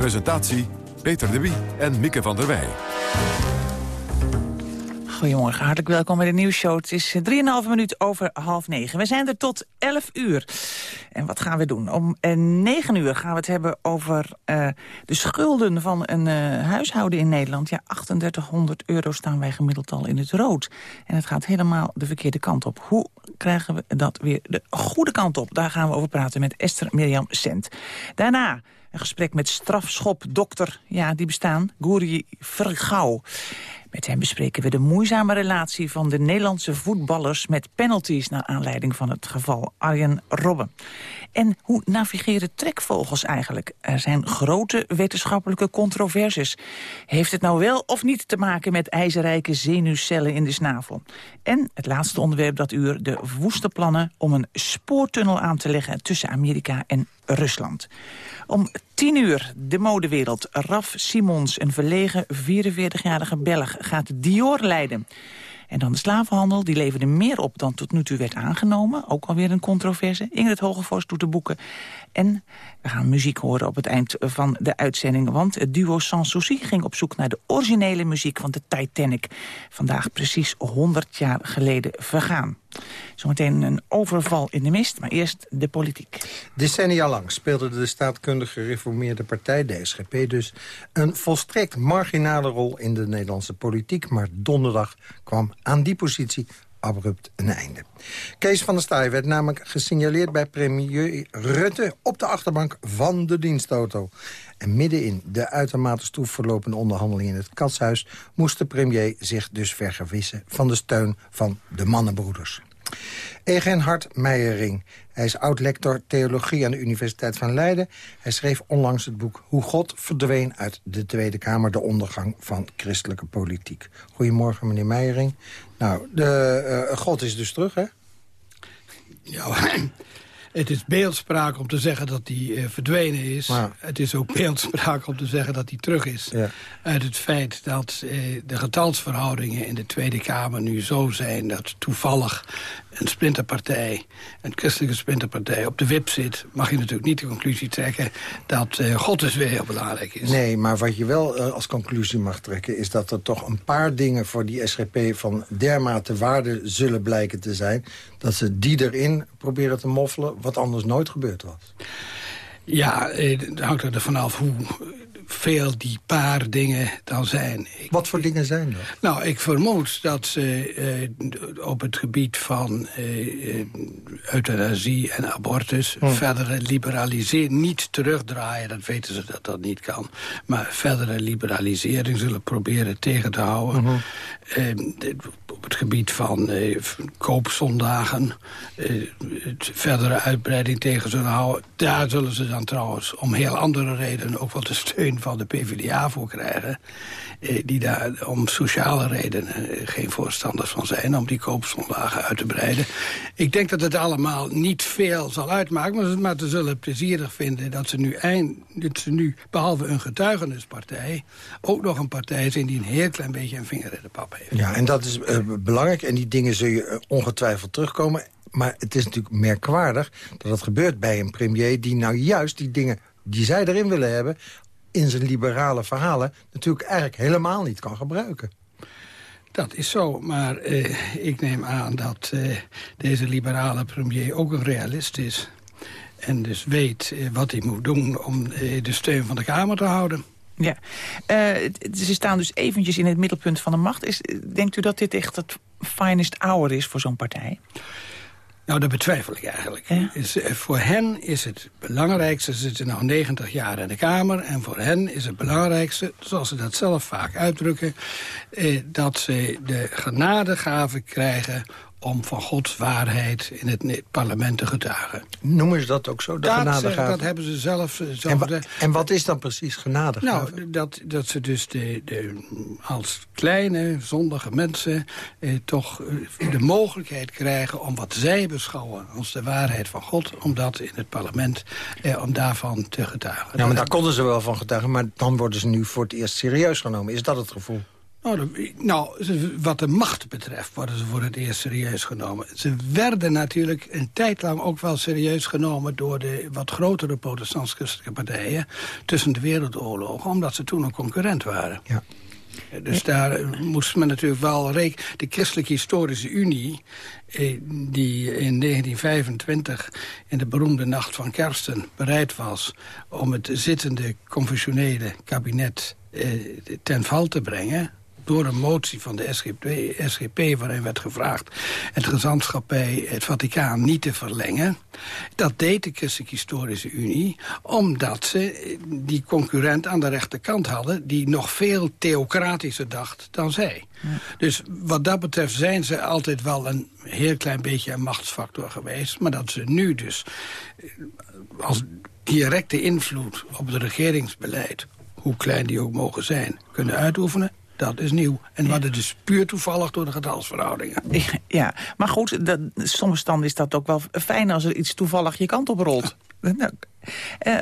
Presentatie Peter de Wie en Mieke van der Wij.
Goedemorgen, hartelijk welkom bij de nieuwsshow. Het is 3,5 minuut over half negen. We zijn er tot 11 uur. En wat gaan we doen? Om 9 uur gaan we het hebben over uh, de schulden van een uh, huishouden in Nederland. Ja, 3800 euro staan wij gemiddeld al in het rood. En het gaat helemaal de verkeerde kant op. Hoe krijgen we dat weer de goede kant op? Daar gaan we over praten met Esther Mirjam Sent. Daarna... Een gesprek met strafschopdokter, ja, die bestaan, Gouri Vergouw. Met hem bespreken we de moeizame relatie van de Nederlandse voetballers... met penalties naar aanleiding van het geval Arjen Robben. En hoe navigeren trekvogels eigenlijk? Er zijn grote wetenschappelijke controversies. Heeft het nou wel of niet te maken met ijzerrijke zenuwcellen in de snavel? En het laatste onderwerp dat uur, de woeste plannen... om een spoortunnel aan te leggen tussen Amerika en Rusland. Om tien uur de modewereld. Raf Simons, een verlegen 44-jarige Belg, gaat Dior leiden. En dan de slavenhandel, die leverde meer op dan tot nu toe werd aangenomen. Ook alweer een controverse. Ingrid Hogevorst doet de boeken. En we gaan muziek horen op het eind van de uitzending. Want het duo Sans Souci ging op zoek naar de originele muziek van de Titanic. Vandaag precies 100 jaar geleden vergaan. Zometeen een overval in de mist, maar eerst de politiek.
Decennia lang speelde de staatkundige gereformeerde partij, de SGP dus... een volstrekt marginale rol in de Nederlandse politiek. Maar donderdag kwam aan die positie abrupt een einde. Kees van der Staaij werd namelijk gesignaleerd bij premier Rutte... op de achterbank van de dienstauto. En midden in de uitermate stroef verlopende onderhandelingen in het katshuis... moest de premier zich dus vergewissen van de steun van de mannenbroeders. Egenhard Meijering. Hij is oud-lector theologie aan de Universiteit van Leiden. Hij schreef onlangs het boek Hoe God verdween uit de Tweede Kamer... de ondergang van christelijke politiek. Goedemorgen, meneer Meijering. Nou, de, uh, God is dus terug, hè?
Ja, het is beeldspraak om te zeggen dat hij uh, verdwenen is. Het is ook beeldspraak om te zeggen dat hij terug is. Ja. Uit het feit dat uh, de getalsverhoudingen in de Tweede Kamer nu zo zijn... dat toevallig een splinterpartij, een christelijke splinterpartij... op de wip zit, mag je natuurlijk niet de conclusie trekken... dat uh, God dus weer heel belangrijk is.
Nee, maar wat je wel als conclusie mag trekken... is dat er toch een paar dingen voor die SGP van dermate waarde zullen blijken te zijn... dat ze die erin proberen te moffelen wat anders nooit gebeurd was.
Ja, het hangt er vanaf hoe veel die paar dingen dan zijn.
Wat voor dingen zijn dat?
Nou, ik vermoed dat ze uh, op het gebied van uh, euthanasie en abortus... Hmm. verdere liberalisering, niet terugdraaien, dat weten ze dat dat niet kan... maar verdere liberalisering zullen proberen tegen te houden. Hmm. Op het gebied van koopzondagen, het verdere uitbreiding tegen zullen houden... daar zullen ze dan trouwens om heel andere redenen ook wel de steun van de PvdA voor krijgen... Eh, die daar om sociale redenen eh, geen voorstanders van zijn... om die koopzondagen uit te breiden. Ik denk dat het allemaal niet veel zal uitmaken... maar, ze zullen plezierig vinden dat ze nu, eind, dat ze nu behalve een getuigenispartij... ook nog een partij zijn die een heel klein beetje een vinger in de pap heeft.
Ja, en dat is uh, belangrijk. En die dingen zul je ongetwijfeld terugkomen. Maar het is natuurlijk merkwaardig dat het gebeurt bij een premier... die nou juist die dingen die zij erin willen hebben in zijn liberale verhalen natuurlijk eigenlijk helemaal niet kan gebruiken.
Dat is zo, maar eh, ik neem aan dat eh, deze liberale premier ook een realist is. En dus weet eh, wat hij moet doen om eh, de steun van de Kamer te houden.
Ja, uh, ze staan dus eventjes in het middelpunt van de macht. Is, denkt u dat dit echt het finest hour is voor zo'n partij?
Nou, dat betwijfel ik eigenlijk. Is, eh, voor hen is het belangrijkste, ze zitten nu 90 jaar in de Kamer... en voor hen is het belangrijkste, zoals ze dat zelf vaak uitdrukken... eh, dat ze de genadegave krijgen om van Gods waarheid in het parlement te getuigen.
Noemen ze dat ook zo, de dat, genadegave?
Dat hebben ze zelf...
Zo en, wa en, wat is dan precies genadegave?
Nou, dat, dat ze dus de, de, als kleine, zondige mensen... Eh, toch eh, de mogelijkheid krijgen om wat zij beschouwen... als de waarheid van God, om dat in het parlement... Eh, om daarvan te getuigen.
Ja, maar daar konden ze wel van getuigen... maar dan worden ze nu voor het eerst serieus genomen. Is dat het gevoel?
Nou, nou, wat de macht betreft worden ze voor het eerst serieus genomen. Ze werden natuurlijk een tijd lang ook wel serieus genomen... door de wat grotere protestants-christelijke partijen... tussen de wereldoorlogen, omdat ze toen een concurrent waren. Ja. Dus daar moest men natuurlijk wel rekenen. De Christelijke Historische Unie, eh, die in 1925 in de beroemde nacht van Kersten bereid was... om het zittende confessionele kabinet eh, ten val te brengen door een motie van de SGP, SGP waarin werd gevraagd... het gezantschap bij het Vaticaan niet te verlengen. Dat deed de Christelijke Historische Unie... omdat ze die concurrent aan de rechterkant hadden... die nog veel theocratischer dacht dan zij. Dus wat dat betreft zijn ze altijd wel een heel klein beetje een machtsfactor geweest. Maar dat ze nu dus eh, als directe invloed op het regeringsbeleid hoe klein die ook mogen zijn, kunnen uitoefenen. Dat is nieuw. En we hadden dus puur toevallig door de getalsverhoudingen.
Ja, maar goed, dat, soms dan is dat ook wel fijn als er iets toevallig je kant op rolt. Nou, uh,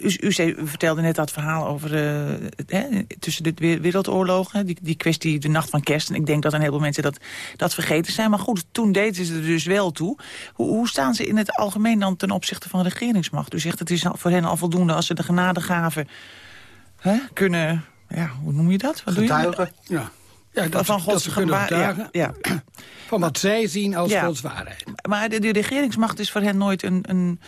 u, u, zei, u, vertelde net dat verhaal over uh, hè, tussen de wereldoorlogen. Die, die kwestie de nacht van kerst. En ik denk dat een heleboel mensen dat, dat vergeten zijn. Maar goed, toen deden ze er dus wel toe. Hoe, hoe staan ze in het algemeen dan ten opzichte van regeringsmacht? U zegt het is voor hen al voldoende als ze de genadegaven hè, kunnen... Ja, hoe noem je dat? Wat
Getuigen. Ja. Ja, dat, van Gods dat kunnen ja, ja. <clears throat> Van wat zij zien als ja. Gods waarheid.
Maar de, de, regeringsmacht is voor hen nooit een, een,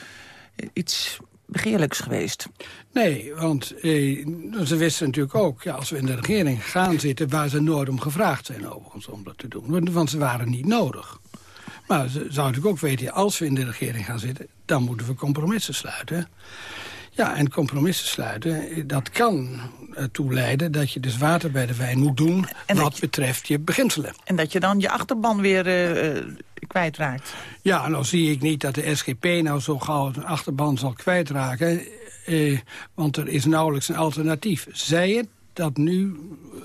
iets begeerlijks geweest.
Nee, want eh, ze wisten natuurlijk ook... Ja, als we in de regering gaan zitten... waar ze nooit om gevraagd zijn overigens om dat te doen. Want ze waren niet nodig. Maar ze zouden natuurlijk ook weten... als we in de regering gaan zitten... dan moeten we compromissen sluiten. Ja, en compromissen sluiten, dat kan ertoe leiden... dat je dus water bij de wijn moet doen wat betreft je beginselen.
En dat je dan je achterban weer uh, kwijtraakt.
Ja, nou zie ik niet dat de SGP nou zo gauw een achterban zal kwijtraken... Eh, want er is nauwelijks een alternatief. Zij het dat nu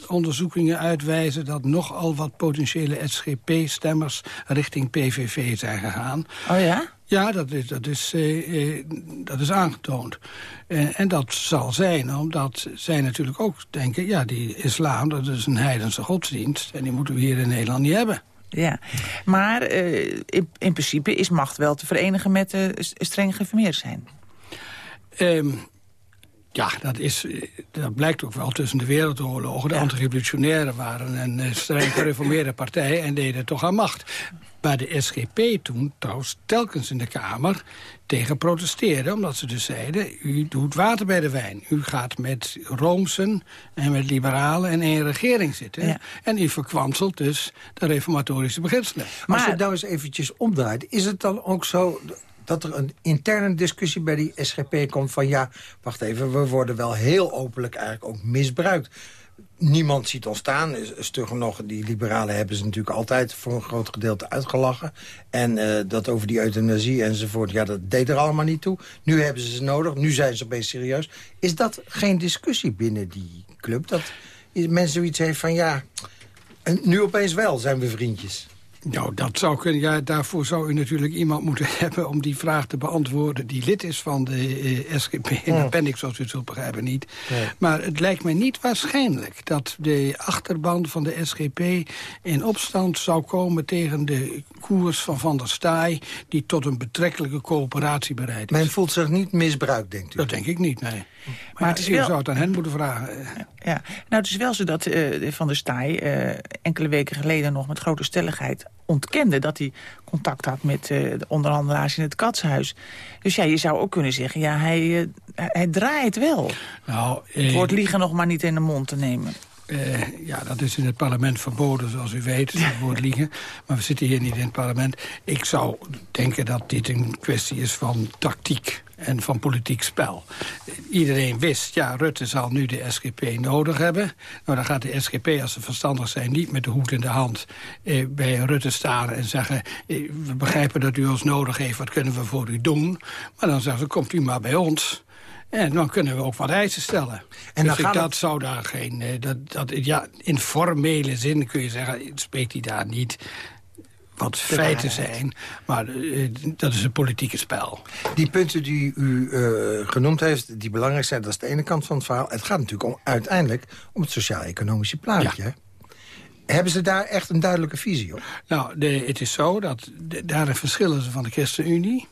onderzoekingen uitwijzen... dat nogal wat potentiële SGP-stemmers richting PVV zijn gegaan.
Oh ja?
Ja, dat is, dat is, eh, eh, dat is aangetoond. Eh, en dat zal zijn omdat zij natuurlijk ook denken... ja, die islam, dat is een heidense godsdienst... en die moeten we hier in Nederland niet hebben.
Ja, maar eh, in, in, principe is macht wel te verenigen met uh, streng geformeerd zijn.
Um, ja, dat, is, dat blijkt ook wel tussen de wereldoorlogen. De ja. antirevolutionairen waren een eh, streng gereformeerde partij en deden toch aan macht. Waar de SGP toen trouwens telkens in de Kamer tegen protesteerde. Omdat ze dus zeiden, u doet water bij de wijn. U gaat met Roomsen en met liberalen in één regering zitten. En u verkwanselt dus de reformatorische beginselen.
Maar als je het nou eens eventjes omdraait... is het dan ook zo dat er een interne discussie bij die SGP komt van... ja, wacht even, we worden wel heel openlijk eigenlijk ook misbruikt. Niemand ziet ons staan. Stugger nog, die liberalen hebben ze natuurlijk altijd voor een groot gedeelte uitgelachen. En uh, dat over die euthanasie enzovoort, ja, dat deed er allemaal niet toe. Nu hebben ze ze nodig, nu zijn ze opeens serieus. Is dat geen discussie binnen die club? Dat mensen zoiets heeft van, ja, en nu opeens wel zijn we vriendjes.
Nou, dat zou kunnen. Ja, daarvoor zou u natuurlijk iemand moeten <laughs> hebben om die vraag te beantwoorden die lid is van de eh, SGP. En dat ben ik, zoals u zult begrijpen, niet. Maar het lijkt mij niet waarschijnlijk dat de achterban van de SGP in opstand zou komen tegen de koers van Van der Staaij, die tot een betrekkelijke coöperatie bereid is.
Men voelt zich niet misbruikt, denkt u?
Dat denk ik niet, nee. Maar, het is wel... zou het aan hen moeten vragen.
Ja, nou, het is wel zo dat uh, Van der Staaij uh, enkele weken geleden nog met grote stelligheid ontkende dat hij contact had met uh, de onderhandelaars in het katshuis. Dus ja, je zou ook kunnen zeggen, ja, hij, hij draait wel. Nou, het woord liegen nog maar niet in de mond te nemen.
Uh, ja, dat is in het parlement verboden, zoals u weet, het woord <laughs> liegen. Maar we zitten hier niet in het parlement. Ik zou denken dat dit een kwestie is van tactiek en van politiek spel. Iedereen wist, ja, Rutte zal nu de SGP nodig hebben. Nou, dan gaat de SGP, als ze verstandig zijn, niet met de hoed in de hand eh, bij Rutte staan en zeggen... Eh, we begrijpen dat u ons nodig heeft, wat kunnen we voor u doen? Maar dan zeggen ze, komt u maar bij ons... En dan kunnen we ook wat eisen stellen. En dus ik, dat zou daar geen... Eh, dat, dat, ja, in formele zin kun je zeggen, spreekt hij daar niet wat feiten zijn. Maar uh, dat is een politieke spel.
Die punten die u uh, genoemd heeft, die belangrijk zijn... dat is de ene kant van het verhaal. Het gaat natuurlijk om, uiteindelijk om het sociaal-economische plaatje. Ja. Hebben ze daar echt een duidelijke visie op?
Nou, de, het is zo dat de, daar verschillen ze van de ChristenUnie.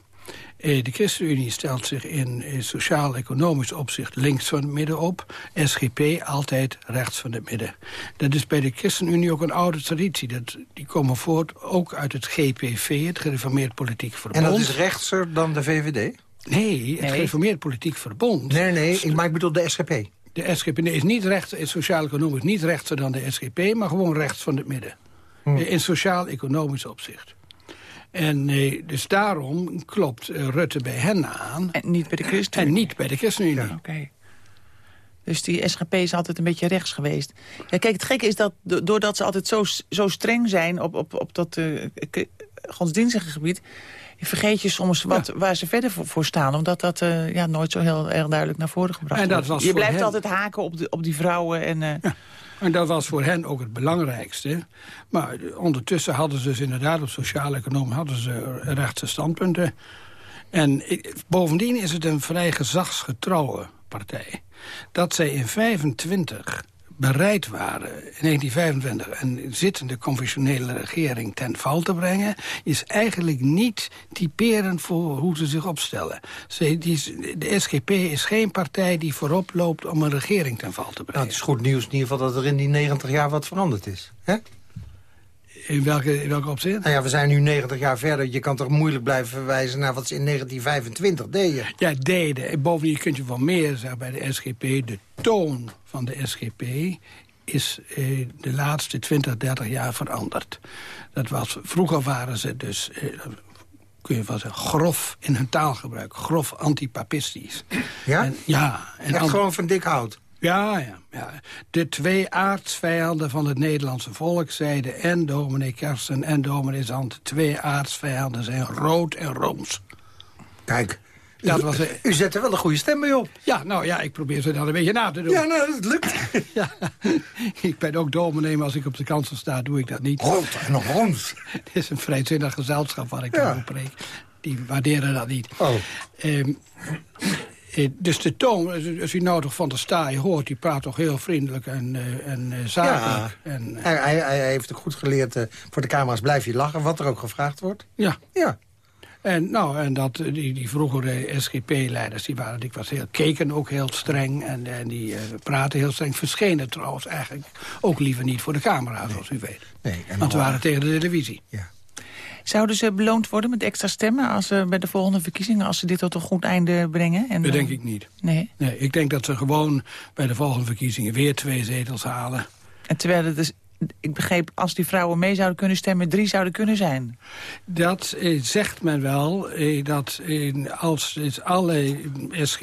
Eh, de ChristenUnie stelt zich in sociaal-economisch opzicht links van het midden op. SGP altijd rechts van het midden. Dat is bij de ChristenUnie ook een oude traditie. Dat, die komen voort ook uit het GPV, het Gereformeerd Politiek Verbond.
En dat is rechtser dan de VVD?
Nee, het nee. Gereformeerd Politiek Verbond.
Nee, nee, ik, maar ik bedoel de SGP.
De SGP nee, is niet rechts, sociaal-economisch niet rechtser dan de SGP... maar gewoon rechts van het midden. Hm. In sociaal-economisch opzicht. En eh, dus daarom klopt uh, Rutte bij hen aan.
En niet bij de ChristenUnie?
En niet bij de ChristenUnie. Ja.
Oké. Dus die SGP is altijd een beetje rechts geweest. Ja, kijk, het gekke is dat doordat ze altijd zo, zo streng zijn op, op, op dat uh, godsdienstige gebied... vergeet je soms wat, waar ze verder voor, voor staan. Omdat dat uh, ja, nooit zo heel erg duidelijk naar voren gebracht en dat wordt. Was je blijft altijd haken op, de, op die vrouwen. En, uh, ja.
En dat was voor hen ook het belangrijkste. Maar ondertussen hadden ze dus inderdaad op sociale economie hadden ze rechtse standpunten. En bovendien is het een vrij gezagsgetrouwe partij. Dat zij in 25 bereid waren in 1925 een zittende conventionele regering ten val te brengen... is eigenlijk niet typerend voor hoe ze zich opstellen. Ze, die, is- de SGP is geen partij die voorop loopt om een regering ten val te brengen.
Nou, het is goed nieuws in ieder geval dat er in die 90 jaar wat veranderd is. Hè?
In welke, in welke opzicht?
Nou ja, we zijn nu 90 jaar verder. Je kan toch moeilijk blijven verwijzen naar wat ze in 1925 deden.
Ja, deden. En bovendien kun je wel meer zeggen bij de SGP. De toon van de SGP is eh, de laatste 20, 30 jaar veranderd. Dat was, vroeger waren ze dus, eh, kun je wel zeggen, grof in hun taalgebruik. Grof antipapistisch.
Ja?
En, ja. En
Echt gewoon van dik hout.
Ja, ja, ja. De twee aardsvijanden van het Nederlandse volk zeiden... en dominee Kersen en dominee Zand... twee aardsvijanden zijn rood en rooms.
Kijk,
Dat
u,
was,
u zet er wel een goede stem mee op.
Ja, nou ja, ik probeer ze dan een beetje na te doen.
Ja, nou, dat lukt. <laughs>
Ja, ik ben ook dominee, maar als ik op de kansel sta, doe ik dat niet.
Rood en rooms. <laughs>
Het is een vrijzinnig gezelschap waar ik
Ja.
over preek. Die waarderen dat niet.
Oh.
Ehm, eh, dus de toon, als- u nou toch van de staai hoort... die praat toch heel vriendelijk en, eh, en eh, zakelijk.
Ja.
En,
Hij, hij, hij heeft ook goed geleerd voor de camera's blijf je lachen, wat er ook gevraagd wordt.
ja.
Ja.
En, nou, en dat, eh, die, die vroegere SGP-leiders, die waren dikwijls heel, keken ook heel streng. En, en die eh, praten heel streng. Verschenen trouwens eigenlijk ook liever niet voor de camera, zoals u weet.
Nee, en
Want we
al-
waren tegen de televisie.
Zouden ze beloond worden met extra stemmen als ze bij de volgende verkiezingen... als ze dit tot een goed einde brengen? En,
Dat
eh,
denk ik niet.
Nee.
Nee, ik denk dat ze gewoon bij de volgende verkiezingen weer twee zetels halen.
En terwijl het dus, ik begreep, als die vrouwen mee zouden kunnen stemmen... drie zouden kunnen zijn.
Dat eh, zegt men wel, eh, dat eh, als alle, SG,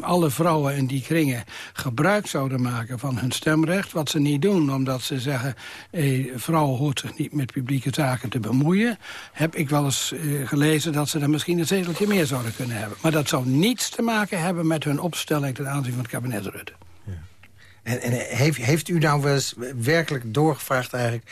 alle vrouwen in die kringen gebruik zouden maken van hun stemrecht, wat ze niet doen, omdat ze zeggen, eh, vrouwen hoort zich niet met publieke zaken te bemoeien, heb ik wel eens eh, gelezen dat ze dan misschien een zeteltje meer zouden kunnen hebben. Maar dat zou niets te maken hebben met hun opstelling ten aanzien van het kabinet Rutte.
En, en heeft, heeft u nou wel eens werkelijk doorgevraagd eigenlijk...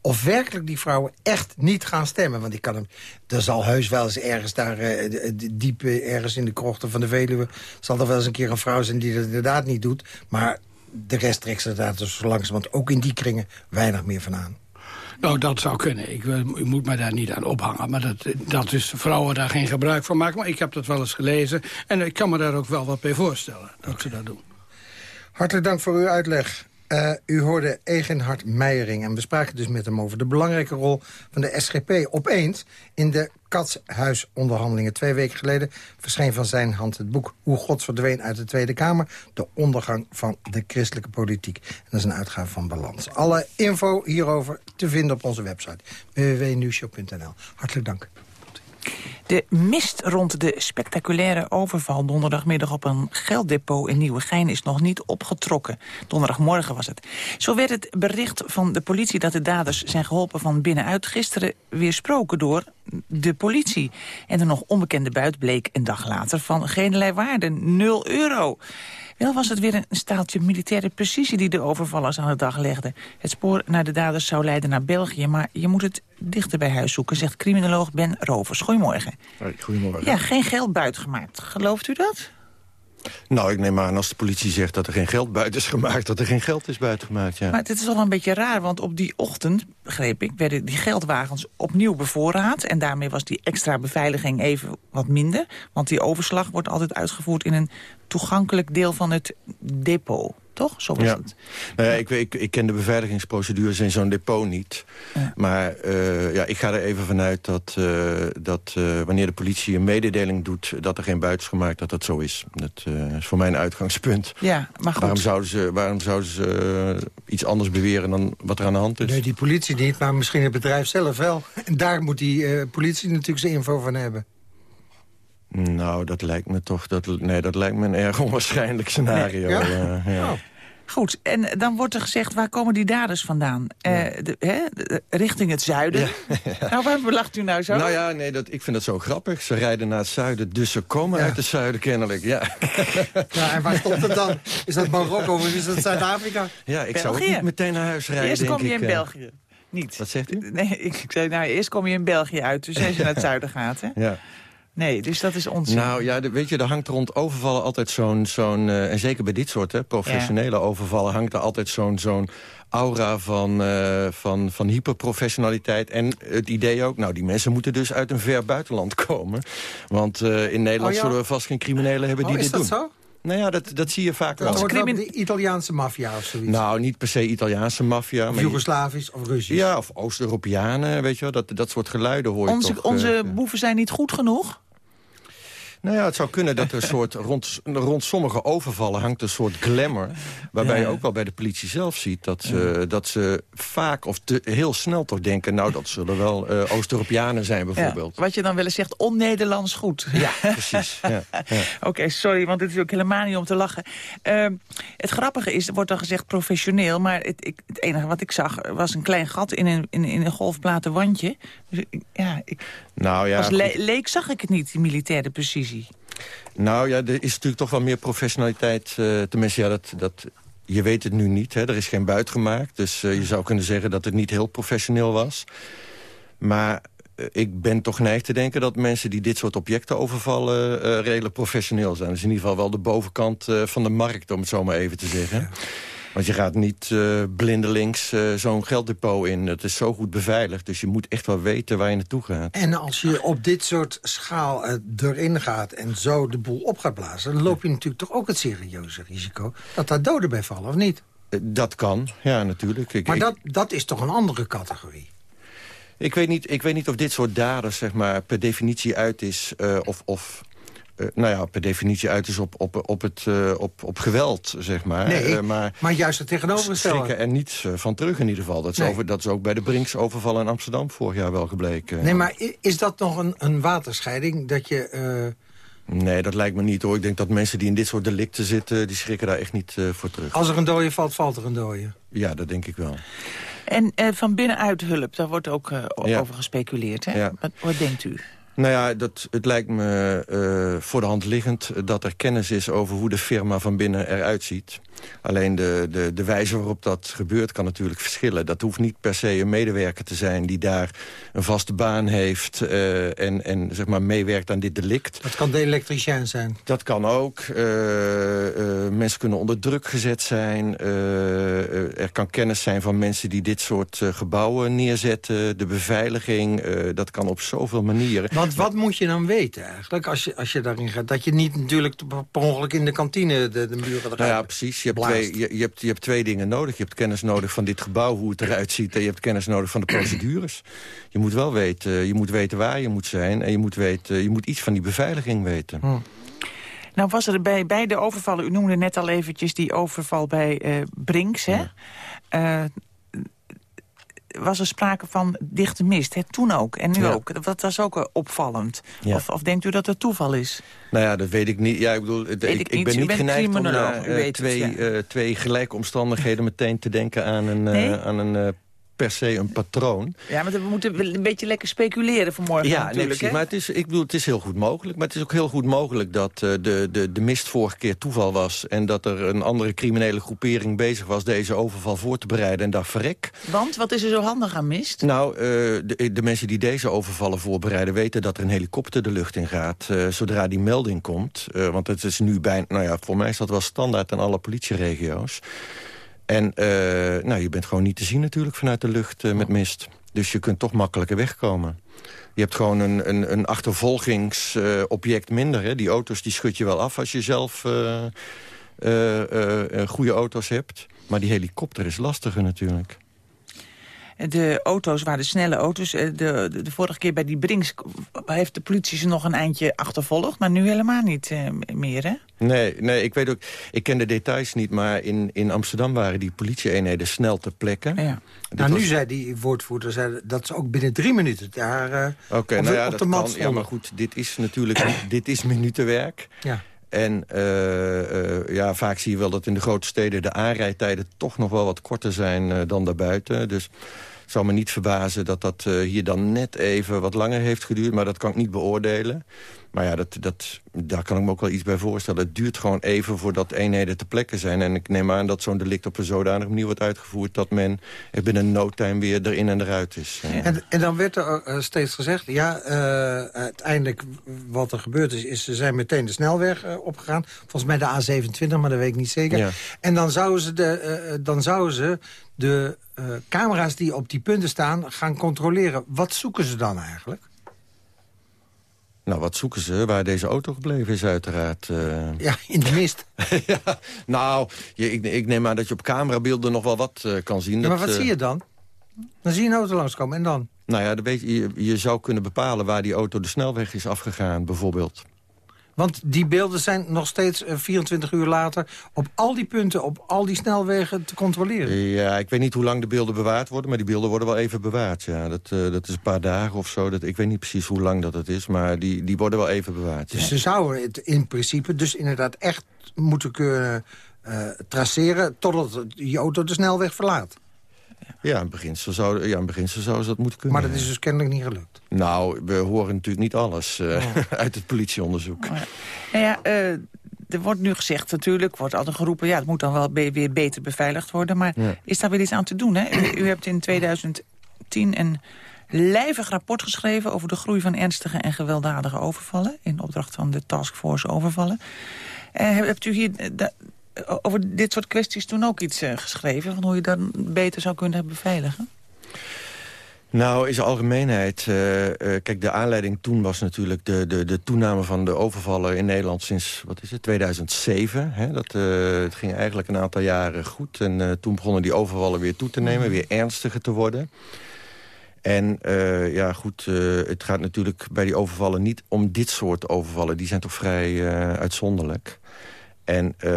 of werkelijk die vrouwen echt niet gaan stemmen? Want ik kan hem... Er zal heus wel eens ergens daar, eh, d- diep eh, ergens in de krochten van de Veluwe... zal er wel eens een keer een vrouw zijn die dat inderdaad niet doet. Maar de rest trekt ze daar dus zo langzamerhand ook in die kringen weinig meer van aan.
Nou, dat zou kunnen. Ik, moet mij daar niet aan ophangen. Maar dat, dat is vrouwen daar geen gebruik van maken. Maar ik heb dat wel eens gelezen. En ik kan me daar ook wel wat bij voorstellen. Dat ze dat doen.
Hartelijk dank voor uw uitleg. Eh, u hoorde Egenhard Meijering en we spraken dus met hem over de belangrijke rol van de SGP. Opeens in de Katshuisonderhandelingen. Twee weken geleden verscheen van zijn hand het boek Hoe God verdween uit de Tweede Kamer. De ondergang van de christelijke politiek. En dat is een uitgave van Balans. Alle info hierover te vinden op onze website www.nieuwshow.nl. Hartelijk dank.
De mist rond de spectaculaire overval donderdagmiddag op een gelddepot in Nieuwegein is nog niet opgetrokken. Donderdagmorgen was het. Zo werd het bericht van de politie dat de daders zijn geholpen van binnenuit gisteren weersproken door de politie. En de nog onbekende buit bleek een dag later van geen waarde, 0 euro. Wel was het weer een staaltje militaire precisie die de overvallers aan de dag legden. Het spoor naar de daders zou leiden naar België, maar je moet het dichter bij huis zoeken, zegt criminoloog Ben Rovers. Goedemorgen.
Goedemorgen.
Ja, geen geld buiten gemaakt. Gelooft u dat?
Nou, ik neem aan als de politie zegt dat er geen geld buiten is gemaakt... dat er geen geld is buiten gemaakt, ja.
Maar het is wel een beetje raar, want op die ochtend, begreep ik... werden die geldwagens opnieuw bevoorraad. En daarmee was die extra beveiliging even wat minder. Want die overslag wordt altijd uitgevoerd in een toegankelijk deel van het depot. Toch? Zo was
ja.
het.
Nou ja, ik, weet- ik, ik ken de beveiligingsprocedures in zo'n depot niet. Maar eh, ja, ik ga er even vanuit dat, eh, dat eh, wanneer de politie een mededeling doet... dat er geen buit is gemaakt, dat dat zo is. Dat eh, is voor mij een uitgangspunt.
Ja, maar goed.
Waarom zouden ze, waarom zouden ze iets anders beweren dan wat er aan de hand is?
Nee, die politie niet, maar misschien het bedrijf zelf wel. En daar moet die eh, politie natuurlijk zijn info van hebben.
Nou, dat lijkt me toch... Dat, nee, dat lijkt me een erg <laughs> onwaarschijnlijk scenario.
Nee, ja?
eh, ja.
Goed, en dan wordt er gezegd, waar komen die daders vandaan? Eh, de, hè, de- richting het zuiden? <laughs> Nou, waar lacht u nou zo?
Nou ja, nee, dat, ik vind dat zo grappig. Ze rijden naar het zuiden, dus ze komen uit het zuiden kennelijk. Ja, <laughs>
Ja, en waar stond het dan? Is dat Marokko of is dat Zuid-Afrika?
ja ik zou ook niet meteen naar huis rijden,
Eerst kom je in
eh.
België. Niet.
Wat zegt u?
Nee, ik, ik zei, nou, eerst kom je in België uit, dus als je naar het zuiden gaat, hè?
Ja.
Nee, dus dat is onzin.
Nou ja, de- weet je, er hangt rond overvallen altijd zo'n... zo'n eh, en zeker bij dit soort hè, professionele overvallen... hangt er altijd zo'n zo'n aura van, eh, van, van hyperprofessionaliteit. En het idee ook, nou, die mensen moeten dus uit een ver buitenland <laughs> komen. Want eh, in Nederland
Oh ja?
zullen we vast geen criminelen hebben die
Oh, is
dit
dat
doen.
zo?
Nou ja, dat, dat zie je vaak
Dat
wel.
de Italiaanse maffia of zoiets.
Nou, niet per se Italiaanse maffia.
of Joegoslavisch of Russisch.
Ja, of Oost-Europeanen, weet je wel. Dat, dat soort geluiden hoor je
Onze,
toch.
onze boeven zijn niet goed genoeg?
Nou ja, het zou kunnen dat er een soort... Rond, rond sommige overvallen hangt een soort glamour... waarbij je ook wel bij de politie zelf ziet... dat ze, dat ze vaak of te, heel snel toch denken... nou, dat zullen wel eh, Oost-Europeanen zijn bijvoorbeeld.
Ja, wat je dan wel eens zegt, on-Nederlands goed.
Ja, precies. <laughs> Ja, ja.
Oké, sorry, want het is ook helemaal niet om te lachen. Ehm, het grappige is, er wordt dan gezegd professioneel... maar het, ik, het enige wat ik zag was een klein gat in een, in, in een golfplaten wandje. Dus ja, ik,
Nou ja,
als
goed.
le- leek zag ik het niet, die militaire precisie.
Nou ja, er is natuurlijk toch wel meer professionaliteit. eh tenminste, ja, dat, dat, je weet het nu niet. Hè. Er is geen buit gemaakt. Dus eh, je zou kunnen zeggen dat het niet heel professioneel was. Maar eh, ik ben toch geneigd te denken dat mensen die dit soort objecten overvallen... eh, redelijk professioneel zijn. Dat is in ieder geval wel de bovenkant eh, van de markt, om het zo maar even te zeggen. Want je gaat niet eh, blindelings eh, zo'n gelddepot in. Het is zo goed beveiligd, dus je moet echt wel weten waar je naartoe gaat.
En als je op dit soort schaal eh, erin gaat en zo de boel op gaat blazen... dan loop je natuurlijk toch ook het serieuze risico dat daar doden bij vallen, of niet?
Dat kan, ja, natuurlijk. Ik,
Maar dat, dat is toch een andere categorie?
Ik weet, niet, ik weet niet of dit soort daden zeg maar, per definitie uit is... of, of eh, nou ja, per definitie uit is op, op, op, het, eh, op, op geweld, zeg maar.
Nee,
Eh, maar
maar juist het tegenovergestelde.
schrikken er niet van terug in ieder geval. Dat is,
Nee.
over, dat is ook bij de Brinks overval in Amsterdam vorig jaar wel gebleken.
Nee, maar is dat nog een, een waterscheiding? Dat je... eh,
Nee, dat lijkt me niet hoor. Ik denk dat mensen die in dit soort delicten zitten... die schrikken daar echt niet voor terug.
als er een dode valt, valt er een dode.
Ja, dat denk ik wel.
En eh, van binnenuit hulp, daar wordt ook eh,
Ja.
over gespeculeerd. Hè?
Ja.
Wat, wat denkt u?
Nou ja, dat, het lijkt me eh, voor de hand liggend dat er kennis is over hoe de firma van binnen eruit ziet. Alleen de, de, de wijze waarop dat gebeurt kan natuurlijk verschillen. Dat hoeft niet per se een medewerker te zijn die daar een vaste baan heeft... eh, en, en zeg maar meewerkt aan dit delict.
Dat kan de elektricien zijn.
Dat kan ook. Eh, mensen kunnen onder druk gezet zijn. Er kan kennis zijn van mensen die dit soort gebouwen neerzetten. De beveiliging, dat kan op zoveel manieren.
Want wat moet je dan weten eigenlijk, als je, als je daarin gaat? Dat je niet natuurlijk per ongeluk in de kantine de, de muren eruit
Nou ja, precies. Je hebt,
blaast.
twee, je, je, hebt, je hebt twee dingen nodig. Je hebt kennis nodig van dit gebouw, hoe het eruit ziet... en je hebt kennis nodig van de procedures. Je moet wel weten, je moet weten waar je moet zijn... en je moet, weten, je moet iets van die beveiliging weten.
Hm. Nou was er bij beide overvallen, u noemde net al eventjes die overval bij eh, Brinks, hè? Eh, was er sprake van dichte mist, hè? toen ook. En nu
Ja.
ook. Dat was ook eh, opvallend.
Ja.
Of, of denkt u dat het toeval is?
Nou ja, dat weet ik niet. Ja, ik bedoel, ik,
ik
ik
niet.
ben niet geneigd om
criminoloog,
na
u
eh,
het,
twee,
ja.
eh, twee gelijke omstandigheden meteen te denken aan een, aan een per se een patroon.
Ja, maar we moeten een beetje lekker speculeren vanmorgen
Ja, nee,
natuurlijk. hè?
maar het is, ik bedoel, het is heel goed mogelijk. Maar het is ook heel goed mogelijk dat eh, de, de, de mist vorige keer toeval was... en dat er een andere criminele groepering bezig was... deze overval voor te bereiden en daar verrek.
Want, wat is er zo handig aan mist?
Nou, eh, de, de mensen die deze overvallen voorbereiden... weten dat er een helikopter de lucht in gaat eh, zodra die melding komt. Want het is nu bijna... Nou ja, voor mij is dat wel standaard in alle politieregio's. En eh, nou, je bent gewoon niet te zien natuurlijk vanuit de lucht eh, met mist. Dus je kunt toch makkelijker wegkomen. Je hebt gewoon een, een, een achtervolgingsobject minder. Hè? Die auto's die schud je wel af als je zelf eh, goede auto's hebt. Maar die helikopter is lastiger natuurlijk.
De auto's waren de snelle auto's. Eh, De, de, de vorige keer bij die Brinks heeft de politie ze nog een eindje achtervolgd. Maar nu helemaal niet eh, meer, hè?
Nee, nee, ik weet ook, ik ken de details niet, maar in, in Amsterdam waren die politieeenheden snel ter plekke.
Ja.
Nou, nu zei die woordvoerder zei dat ze ook binnen drie minuten daar eh,
Oké,
op,
nou
de-
ja,
op
dat
de mat
kan. Ja, maar goed, dit is natuurlijk dit is minutenwerk.
Ja.
En eh, eh, ja, vaak zie je wel dat in de grote steden de aanrijdtijden toch nog wel wat korter zijn eh, dan daarbuiten. Dus het zou me niet verbazen dat dat hier dan net even wat langer heeft geduurd. Maar dat kan ik niet beoordelen. Maar ja, dat, dat, daar kan ik me ook wel iets bij voorstellen. Het duurt gewoon even voordat eenheden te plekken zijn. En ik neem aan dat zo'n delict op een zodanige manier wordt uitgevoerd... dat men er binnen no time weer erin en eruit is.
En, en dan werd er uh, steeds gezegd... ja, uh, uiteindelijk wat er gebeurd is... is ze zijn meteen de snelweg uh, opgegaan. Volgens mij de A27, maar dat weet ik niet zeker. Ja. En dan zouden ze de, dan zouden ze de camera's die op die punten staan gaan controleren. Wat zoeken ze dan eigenlijk?
Nou, wat zoeken ze? Waar deze auto gebleven is uiteraard. Uh...
Ja, in de mist. <laughs>
ja, nou, je, ik, ik, neem aan dat je op camerabeelden nog wel wat uh, kan zien.
Ja,
dat,
maar wat
uh...
zie je dan? Dan zie je een auto langskomen en dan?
Nou ja, je, je zou kunnen bepalen waar die auto de snelweg is afgegaan, bijvoorbeeld.
Want die beelden zijn nog steeds 24 uur later... op al die punten, op al die snelwegen te controleren.
Ja, ik weet niet hoe lang de beelden bewaard worden... maar die beelden worden wel even bewaard. Ja. Dat, uh, dat is een paar dagen of zo. Dat, ik weet niet precies hoe lang dat het is, maar die, die worden wel even bewaard.
Dus
ja.
ze zouden het in principe dus inderdaad echt moeten kunnen uh, traceren... totdat die auto de snelweg verlaat.
Ja, in beginsel zou, ja, in beginsel zou ze dat moeten kunnen.
Maar dat is dus kennelijk niet gelukt.
Nou, we horen natuurlijk niet alles uh, oh. <laughs> uit het politieonderzoek.
Oh ja. Nou ja, uh, er wordt nu gezegd natuurlijk, wordt altijd geroepen... ja, het moet dan wel be weer beter beveiligd worden. Maar ja. is daar weer iets aan te doen? Hè? U, u hebt in 2010 een lijvig rapport geschreven... over de groei van ernstige en gewelddadige overvallen... in opdracht van de Taskforce Overvallen. Uh, hebt u hier over dit soort kwesties toen ook iets uh, geschreven... van hoe je dan beter zou kunnen beveiligen?
Nou, in zijn algemeenheid... Uh, uh, kijk, de aanleiding toen was natuurlijk de, de, de toename van de overvallen in Nederland sinds, wat is het, 2007. Hè? Dat, uh, het ging eigenlijk een aantal jaren goed. En toen begonnen die overvallen weer toe te nemen, weer ernstiger te worden. En ja, goed, het gaat natuurlijk bij die overvallen niet om dit soort overvallen. Die zijn toch vrij uitzonderlijk. En uh,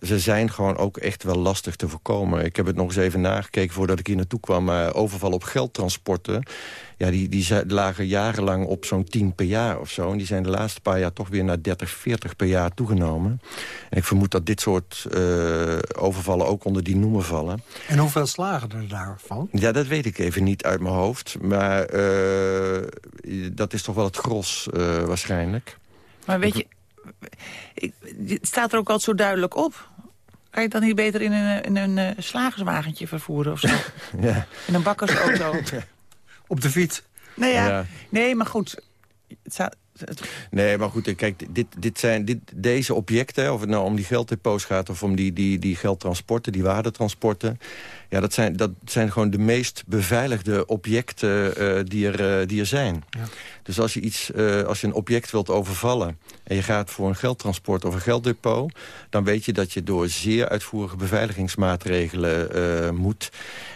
ze zijn gewoon ook echt wel lastig te voorkomen. Ik heb het nog eens even nagekeken voordat ik hier naartoe kwam. Uh, overval op geldtransporten. Ja, die, die lagen jarenlang op zo'n 10 per jaar of zo. En die zijn de laatste paar jaar toch weer naar 30, 40 per jaar toegenomen. En ik vermoed dat dit soort uh, overvallen ook onder die noemen vallen.
En hoeveel slagen er daarvan?
Ja, dat weet ik even niet uit mijn hoofd. Maar dat is toch wel het gros waarschijnlijk.
Maar weet je het staat er ook altijd zo duidelijk op. Kan je dan niet beter in een, in een uh, slagerswagentje vervoeren of zo? <laughs>
ja.
In een bakkersauto? <laughs>
Op de fiets?
Nee, ja. ja. nee maar goed. Het staat,
Nee, maar goed, kijk, dit, dit zijn, dit, deze objecten... of het nou om die gelddepots gaat of om die, die, die geldtransporten, die waardetransporten... ja, dat zijn, dat zijn gewoon de meest beveiligde objecten uh, die, er, uh, die er zijn. Ja. Dus als je, iets, uh, als je een object wilt overvallen... en je gaat voor een geldtransport of een gelddepot... dan weet je dat je door zeer uitvoerige beveiligingsmaatregelen moet...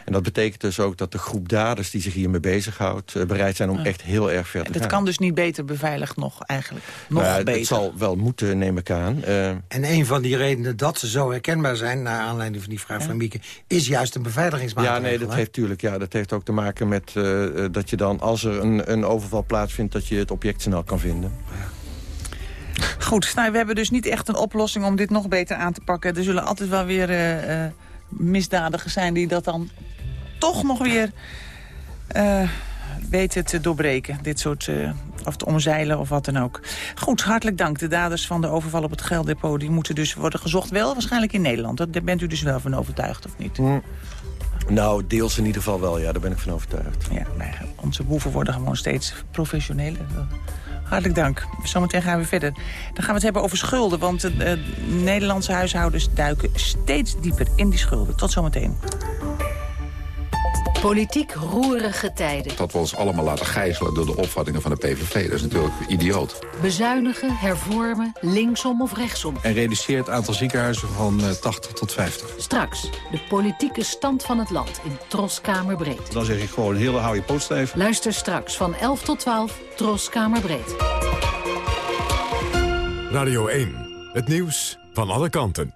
En dat betekent dus ook dat de groep daders die zich hiermee bezighoudt... bereid zijn om echt heel erg ver te
dat
gaan.
kan dus niet beter beveiligd nog eigenlijk. Nog
nou ja,
beter.
Het zal wel moeten, neem ik aan. Uh,
en een van die redenen dat ze zo herkenbaar zijn... naar aanleiding van die vraag ja. van Mieke... is juist een beveiligingsmaatregel.
Ja, nee, dat heeft, tuurlijk, ja, dat heeft ook te maken met uh, dat je dan... als er een, een overval plaatsvindt, dat je het object snel kan vinden. Ja. <laughs>
Goed, nou, we hebben dus niet echt een oplossing om dit nog beter aan te pakken. Er zullen altijd wel weer uh, uh, misdadigers zijn die dat dan toch nog weer uh, weten te doorbreken. Dit soort, uh, of te omzeilen of wat dan ook. Goed, hartelijk dank. De daders van de overval op het gelddepot... die moeten dus worden gezocht wel waarschijnlijk in Nederland. Daar bent u dus wel van overtuigd, of niet?
Mm. Nou, deels in ieder geval wel, ja. Daar ben ik van overtuigd.
Ja, onze boeven worden gewoon steeds professioneler. Hartelijk dank. Zometeen gaan we verder. Dan gaan we het hebben over schulden. Want de uh, Nederlandse huishoudens duiken steeds dieper in die schulden. Tot zometeen.
Politiek roerige tijden.
Dat we ons allemaal laten gijzelen door de opvattingen van de PVV. Dat is natuurlijk idioot.
Bezuinigen, hervormen, linksom of rechtsom.
En reduceert het aantal ziekenhuizen van uh, 80 tot 50.
Straks de politieke stand van het land in Troskamerbreed.
Dan zeg ik gewoon heel hou je poot stijf.
Luister straks van 11 tot 12 Troskamerbreed.
Radio 1, het nieuws van alle kanten.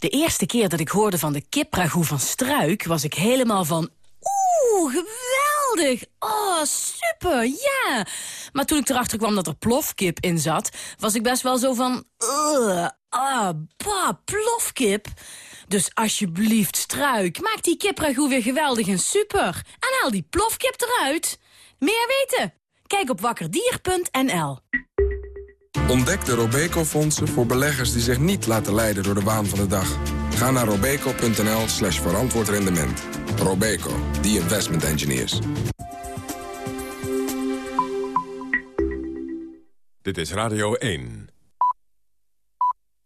De eerste keer dat ik hoorde van de kipragoe van Struik... was ik helemaal van... Oeh, geweldig! Oh, super, ja! Maar toen ik erachter kwam dat er plofkip in zat... was ik best wel zo van... Ah, bah, plofkip. Dus alsjeblieft, Struik, maak die kipragoe weer geweldig en super. En haal die plofkip eruit. Meer weten? Kijk op wakkerdier.nl.
Ontdek de Robeco-fondsen voor beleggers die zich niet laten leiden door de waan van de dag. Ga naar robeco.nl slash verantwoord rendement. Robeco, the investment engineers.
Dit is Radio 1.